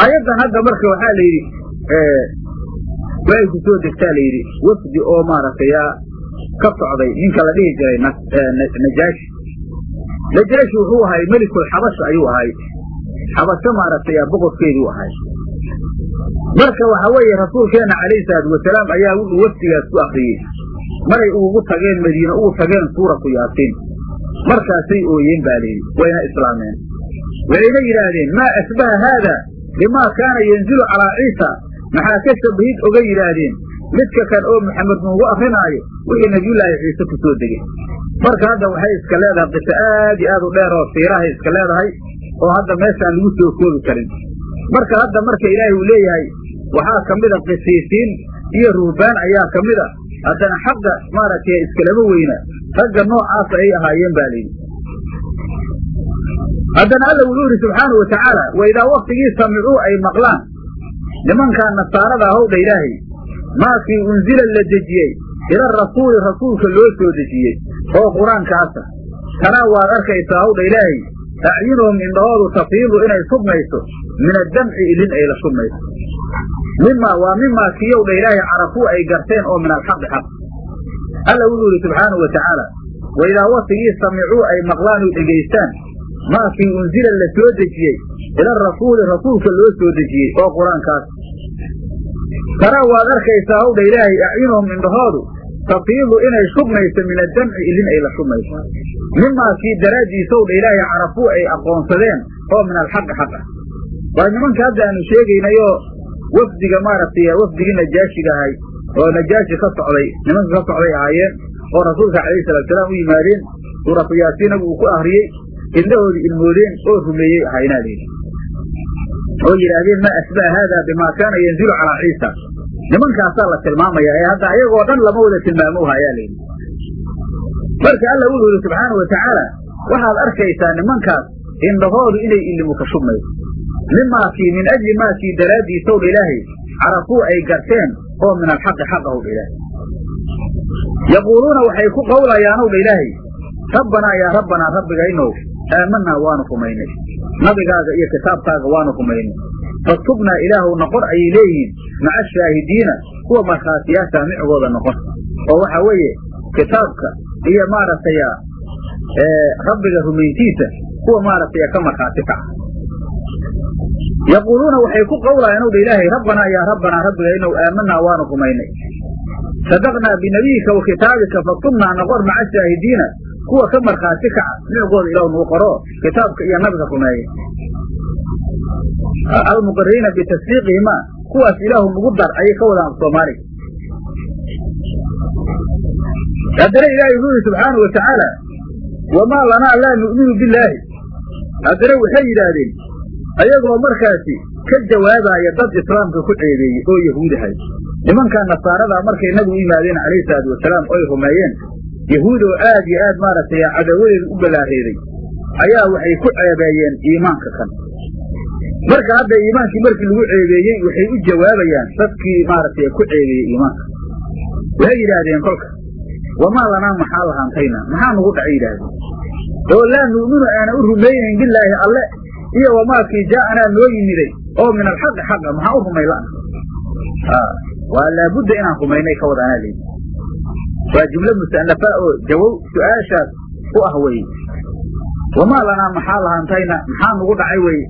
ayaddan hadda marka waxaa la yidhi way ku soo degtaa la yidhi wafdi oo maaragtay ka socday ninka la dhihi jiray najaashi najaashi wuxuu ahay melikul xabasha ayuu ahay xabasho maaragtay boqorkeeduu ahay. Marka waxa weeye rasuulkeenna calayhi salaatu wasalaam ayaa wuxuu wafdigaas ku akriyey maray ugu tageen madiine ugu tageen suuratu yaasiin markaasay ooyeen baa layidhi wayna islaameen. Waxayna yidhaahdeen maa asbaha haada bimaa kaana yanzilu calaa ciisa? Maxaa ka shabahid oga yidhaahdeen midka kan oo maxamed nuugu akrinaayo wixii nabiyullaahi ciise ku soo degey marka hadda waxay iska leedahay qiso aad iyo aad u dheer oo siirahay iska leedahay oo hadda meeshaan lagu soo koobi karin. Marka hadda marka ilaahay uu leeyahay waxaa ka mid a qisiisiin iyo ruhbaan ayaa ka mid a haddana xaqa maaragtay iskalama weyna ragga noocaasa ay ahaayeen baa layidhi. Haddana alla wuxuu yidhi subxaanau watacaala wa idaa waktigii samicuu ay maqlaan nimankaa nasaarada ahowdha ilaahay maakii unzila la dejiyey ila rasuuli rasuulka loo soo dejiyey. Oo qur'aankaasa tanaa waad arkaysaa howdha ilaahay acyunuhum indhahoodu tafiidu inay submayso min addamci ilin ay la submayso mimaa waa mimaa kiyowdha ilaahay carafuu ay garteen oo min alxaqi xaq alla wuxuu yidhi subxaanau wa tacaala wa idaa wasigii samicuu ay maqlaan oy dhegaystaan maakii unzila la soo dejiyey ila rasuuli rasuulka loo soo dejiyey oo qur'aankaas tanaa waad arkaysaa howdha ilaahay acyunuhum indhahoodu tafiidu inay shubmayso min addamci ilin ay la shubmayso mimaa kii daraaddiisowdha ilaahay carafuu ay aqoonsadeen oo min alxaqi xaq ah waa nimanka hadda aanu sheegaynayoo wafdiga maaragtay wafdigii najaashiga ahay oo najaashi ka socday nimanka ka socday ahaayeen oo rasuulka calayhi salaatusalaam u yimaadeen suuratu yaasiinagu uu ku ahriyey indhahoodii ilmoodeen oo rumeeyey ahaynaa layidhi oo yidhaahdeen maa asbaha haada bimaa kaana yanzilu calaa ciisa nimankaasaa la tilmaamaya ee hadda ayagoo dhan lama wada tilmaamo hayaa layidhi marka alla wuxuu yidhi subxaanau watacaala waxaad arkaysaa nimankaas indhahoodu inay ilimu ka shubmayso mimaakii min ajli maakii daraaddiisowdha ilaahay carafuu ay garteen oo min alxaqi xaqahowdha ilaahay. Yaquuluuna waxay ku qowlayaanowdha ilaahay rabbanaa yaa rabbanaa rabbigaynow aamanaa waanu rumaynay. Nabigaaga iyo kitaabkaaga waanu rumaynay faktubnaa ilaahuw noqon ayay leeyihiin maca ashaahidiina kuwa markhaatiyaasha micgooda noqon. oo waxa weeye kitaabka iyo maaragtay rabbiga rumayntiisa kuwa maaragtay ka markhaati kaca yaquuluuna waxay ku qawlaayeen ow dha ilaahay rabbanaa yaa rabbanaa rabbigaynow aamanaa waanu rumaynay. Sadaqnaa binabiyika wa kitaabika faktubnaa noqon maca shaahidiina kuwa ka markhaati kaca micgooda ilaah nuu qoro kitaabka iyo nabiga rumeeye almuqirriina bitasdiiqihima kuwaas ilaahu nagu dar ayay ka wadaan soomaaliga haddana ilaahay wuxuu yihi subxaanau watacaala wamaa lanaa laa nu'minu billaahi. Haddana waxay yidhaahdeen ayagoo markaasi ka jawaabaaya dad islaamka ku ceebeeyey oo yahuudahay nimankaa nasaaradaa markay nabigu u yimaadeen calayhi salaatu wasalaam oy rumeeyeen yahuud oo aad iyo aad maaragtay cadawadeeda u ballaareeday ayaa waxay ku ceebeeyeen iimaanka kan marka hadda iimaankii markii lagu ceebeeyey waxay u jawaabayaan dadkii maaragtay ku ceebeeyey iimaanka. Waxay yidhaahdeen kolka wamaa lanaa maxaa lahaantayna? Maxaa nugu dhacay? yidhaahdeen. Oo laa nu'minu aana u rumaynayn bilaahi alle iyo wamaakii jaa'anaa noo yimiday oo min alxaqi xaqa maxaa u rumay la'na waa laabudda inaan rumaynay ka wada anaa leeyi waa jumlo musanafa oo jawow su'aashaas u ah weye wamaa lanaa maxaa lahaantayna? Maxaa nugu dhacay weye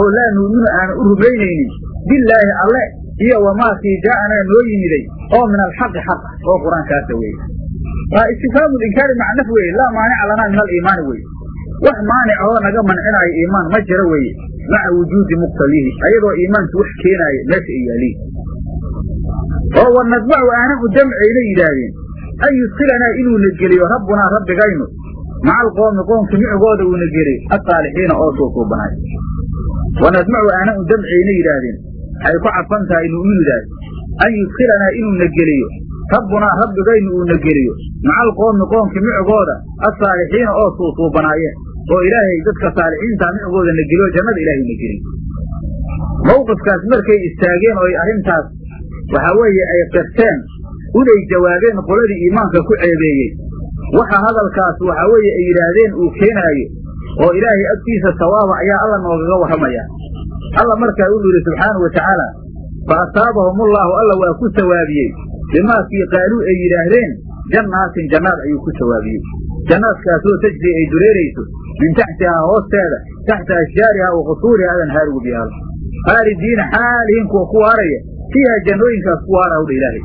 oo laa nu'minu aana u rumaynaynin. Bilaahi alle iyo wamaakii jaa'anaa noo yimiday oo min alxaqi xaq oo qur'aankaasa weye waa istifhaamu inkaari macnaf weye laa maanica lanaa min aliimaani weye wax maanic oo naga mancinaayo iimaan ma jiro weeye maca wujuudi muqtalihi ayadoo iimaanki wax keenaaya meesha ay yaaliin. Oo wanadmacu aanan u damcayna yidhaahdeen an yudkilanaa inuuna geliyo rabbunaa rabbigaynu maca alqoomi qoomki micigooda uuna geliyo asaalixiina oo suusuubanay wanadmacu aanan u damcayna yidhaahdeen. Waxay ku cadfan tahay nu'minudaas an yudkilanaa inuuna geliyo. Rabbunaa rabbigaynu uuna geliyo. Maca alqoomi qoomki micigooda asaalixiina oo suusuubanaayeen oo ilaahay dadka saalixiintaa micigooda na geliyo jannada ilaahay na geliyo mawqifkaas markay istaageen oo arrintaas waxaa weeye ay qirteen unay jawaabeen qoladii iimaanka ku ceebeeyey waxa hadalkaas waxaa weeye ay yidhaahdeen uu keenaayo oo ilaahay agtiisa sawaaba ayaa alla noogaga warramaya. Alla markaa uu yidhi subxaanau wa tacaala fa asaabahumullaahu alla waa ku sawaabiyey. Bimaakii qaaluu ay yidhaahdeen jannaatin jannaad ayuu ku sawaabiyey. Jannaadkaasoo tajri ay dureerayso min taxtihaa hoosteeda taxta ashjaarihaa wa qusuurihaa adanhaar webiyaalo khaalidiina xaalihiin kuwa ku waaraya fiiha jannooyinkaas ku waara hawdha ilaahay.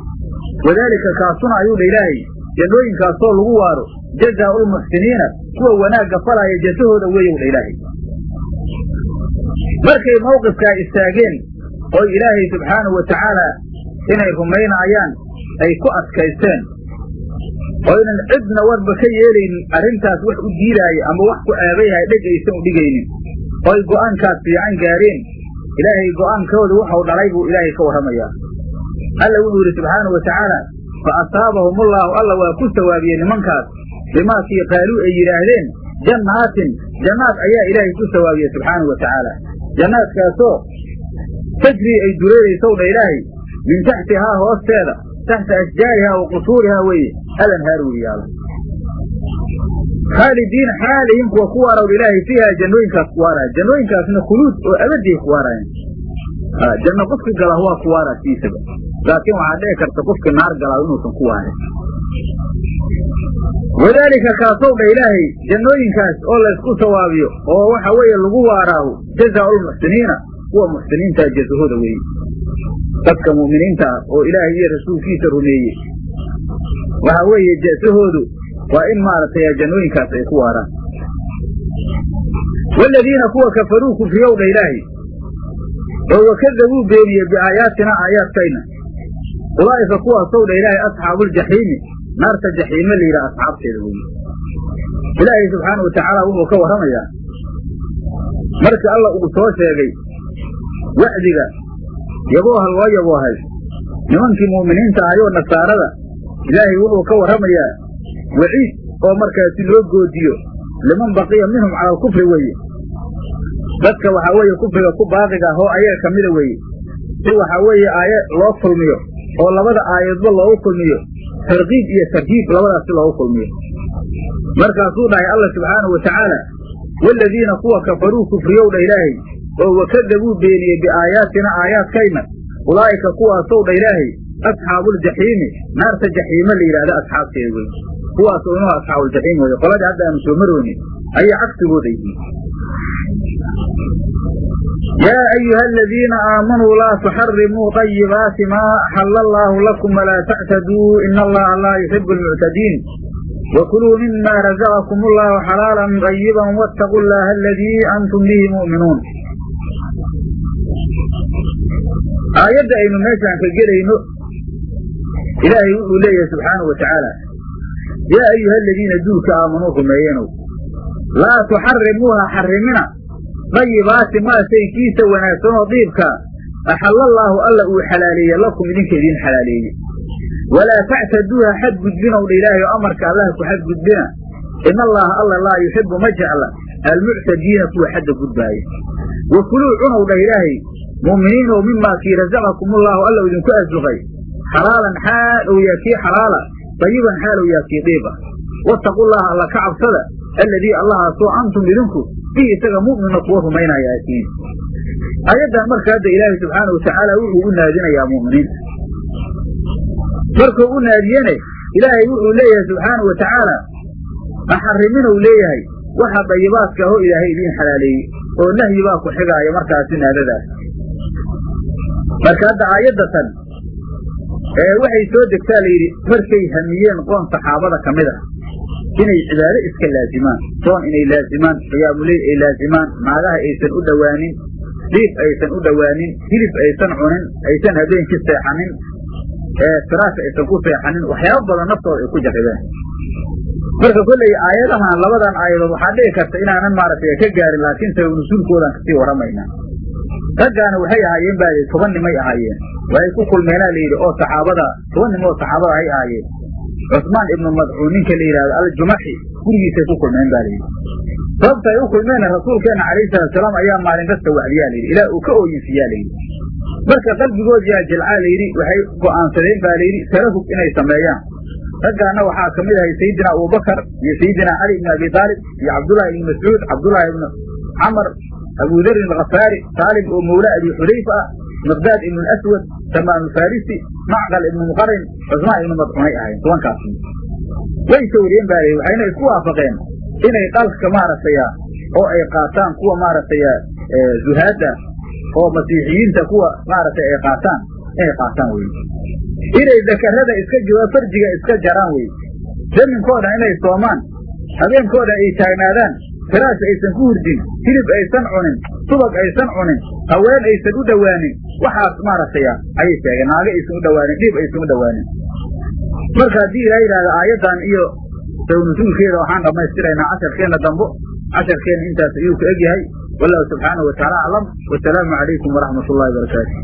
Wadaalika kaasuna ayuu dha ilaahay jannooyinkaasoo lagu waaro jazaau lmuxsiniina kuwa wanaagga falaya jasahooda weeyow dha ilaahay markay mawqifkaa istaageen oy ilaahay subxaanahu wa tacaala inay rumaynaayaan ay ku adkaysteen oynan cidna warba ka yeelaynin arrintaas wax u diidaaya ama wax ku ceebayahay dheg aysan u dhigaynin oy go'aankaas fiican gaareen ilaahay go'aankooda waxau dhalay buu ilaahay ka warramayaa alla wuxuu yidhi subxaanau wa tacaala fa asaabahumullaahu alla waa ku sawaabiyey nimankaas bimaakii qaaluu ay yidhaahdeen jannaatin jannaad ayaa ilaahay ku sawaabiyey subxaanau wa tacaala jannaadkaasoo tajrii ay dureeraysow dha ilaahay min taxtihaa hoosteeda taxta ashjaarihaa wa qusuurihaa weeye alanhaar weyaalo khaalidiina xaalihin kuwa ku waarowdha ilaahay fiiha jannooyinkaas ku waaraya jannooyinkaasna khuluud oo abadiy ku waarayan janno qofki gala waa ku waaraa siisaba laakiin waxaa dhici karta qofki naar galaa inuusan ku waarin wadaalika kaasow dha ilaahay jannooyinkaas oo laysku sawaabiyo oo waxa weeye lagu waaraahu jazaau lmuxsiniina kuwa muxsiniintaa jazahooda weeye dadka mu'miniinta ah oo ilaahay iyo rasuulkiisa rumeeyey. Waxa weeye jasahoodu waa in maaragtay jannooyinkaas ay ku waaraan. Waaladiina kuwa kafaruu kufriyow dha ilaahay. Oo wakadabuu beeniyey biaayaatina aayaadkayna. Ulaa'ika kuwaasow dha ilaahay asxaabuuljaxiimi naarta jaxiime la yidhaha asxaabteeda weeye ilaahay subxaanau watacaala wuxuu ka warramayaa markii alla uu soo sheegay wacdiga yabooha loo yaboohay nimankii mu'miniinta ahayoo nasaarada ilaahay wuxuu ka warramayaa waciid oo markaasi loo goodiyo liman baqiya minhum cala alkufri weeye. Dadka waxaa weeye kufriga ku baaqiga ah oo ayaga ka mida weeye. Si waxaa weeye aaye loo kulmiyo oo labada aayaedba loogu kulmiyo tarkiib iyo tarhiib labadaas si loogu kulmiyo. Markaasuu dhahay alla subxaanahu wa tacaala waaladiina kuwa kafaruu kufriyow dha ilaahay oo wakadabuu beeniyey biaayaatina aayaadkayna ulaa'ika kuwaasow dha ilaahay asxaabuuljaxiimi naarta jaxiime la yidhahda asxaabteeda wey kuwaas oo inuu asxaabuuljaxiim qoladii hadda aanu soo maroonin ayay cagsigooda yihiin yaa ayuha aladiina aamanuu laa tuxarimuu qayibaati maa axalla allaahu lakum walaa tactaduu ina allaha laa yuxibu almuctadiin wakuluu mima razaqakum ullahu xalaalan qayiban waataquu llaaha aladii antum bihi mu'minuun aayadda aynu meeshaan ka gelayno ilaahay wuxuu leeyahay subxaanau wa tacaala yaa ayuha aladiina duulka aamanuu rumeeyenow laa tuxarimuuha xarimina dayibaati maa shaykiisa wanaagsan oo diibka axallallaahu alla uu xalaaleeye lakum idinka idiin xalaaleeye walaa tactaduuha xadgudbinow dha ilaahay oo amarka allaha ku xadgudbina in allaha alla laa yuxibu ma jecla almuctadiina kuwa xadda gudbaaya wa kuluu cunow dhah ilaahay mu'miniinow mimaa kii rasaqakum ullahu alla idinku arsuqay xalaalan xaal ou yaa kii xalaala dayiban xaal ou yaa kii dhiib ah wattaqu llaha alla ka cabsada alladii allahaasoo antum idinku bihi isaga mu'mina kuwa rumaynaya atiin ayaddan marka hadda ilaahay subxaanau watacaala wuxuu u naadinayaa mu'miniinta markuu u naadiyene ilaahay wuxuu leeyahay subxaanau wa tacaala maxariminuu leeyahay waxa dayibaadka ahoo ilaahay idiin xalaaleeyey oo nahyi baa ku xigaaya markaasi naadadaas. Marka hadda aayaddatan waxay soo degtaa layidhi markay hamiyeen qoon saxaabada ka mid ah inay cibaado iska laazimaan. Soon inay laazimaan qiyaamuleyl ay laazimaan naagaha aysan u dhowaanin dhiif aysan u dhowaanin hilib aysan cunin aysan habeenkii seexanin firaash aysan ku seexanin waxyaaba badan naftooda ay ku jarribeen marka kolley aayadahan labadan aayadood waxaa dhici karta inaanan maaragtay ka gaarin laakiin sabab nusuulkoodaan ka sii warramaynaa raggaana waxay ahaayeen baa toban nimay ahaayeen. Waxay ku kulmeenaa layidhi oo saxaabada toban nimo oo saxaabada ay ahaayeen cusmaan ibnu madcuun ninka la yidhahdo aljumaxi gurigiisay ku kulmeen ba layidhi sababta ay u kulmeenna rasuulkeenna calayhi salaatusalaam ayaa maalin kasta wacdiyaa layidhi ilaa uu ka ooyinsiyaa layidhi marka qalbigood yaa jilcaa layidhi waxay go'aansadeen ba layidhi tarahub inay sameeyaan. Raggaana waxaa ka mid ahay sayidina abubakar iyo sayidina cali ibni abi aalib iyo cabdullahi ibni mascuud cabdullaahi ibnu camar abu darin alkhafaari saalim oo mawla abi xudayfa ah miqdaad ibnu aswad samaan farisi macqal ibnu muqarin cusmaan ibnu madcunay ahayn tobankaas way sawriyeen ba layidhi waxayna isku waafaqeen inay dhalka maaragtaya oo ay qaataan kuwa maaragtaya zuhaadda oo masiixiyiinta kuwa maaragtay ay qaataan inay qaataan wey inay dakarada iska joogaan farjiga iska jaraan wey zaminkoo dhan inay soomaan habeenkoo dhan ay taagnaadaan firaash aysan ku hurdin hilib aysan cunin subag aysan cunin haween aysan u dhowaanin waxaas maaragtaya ayay sheegeen naago aysan u dhowaanin dhiib aysan u dhowaanin marka haddii ilaa yidhahda aayaddan iyo sawnusuulkeeda waxaan dhammaystiraynaa casharkeenna dambo casharkeenna intaas ayuu ku eg yahay wallahu subxaanahu watacaala aclam wasalaamu calaykum waraxmat ullahi barakaatu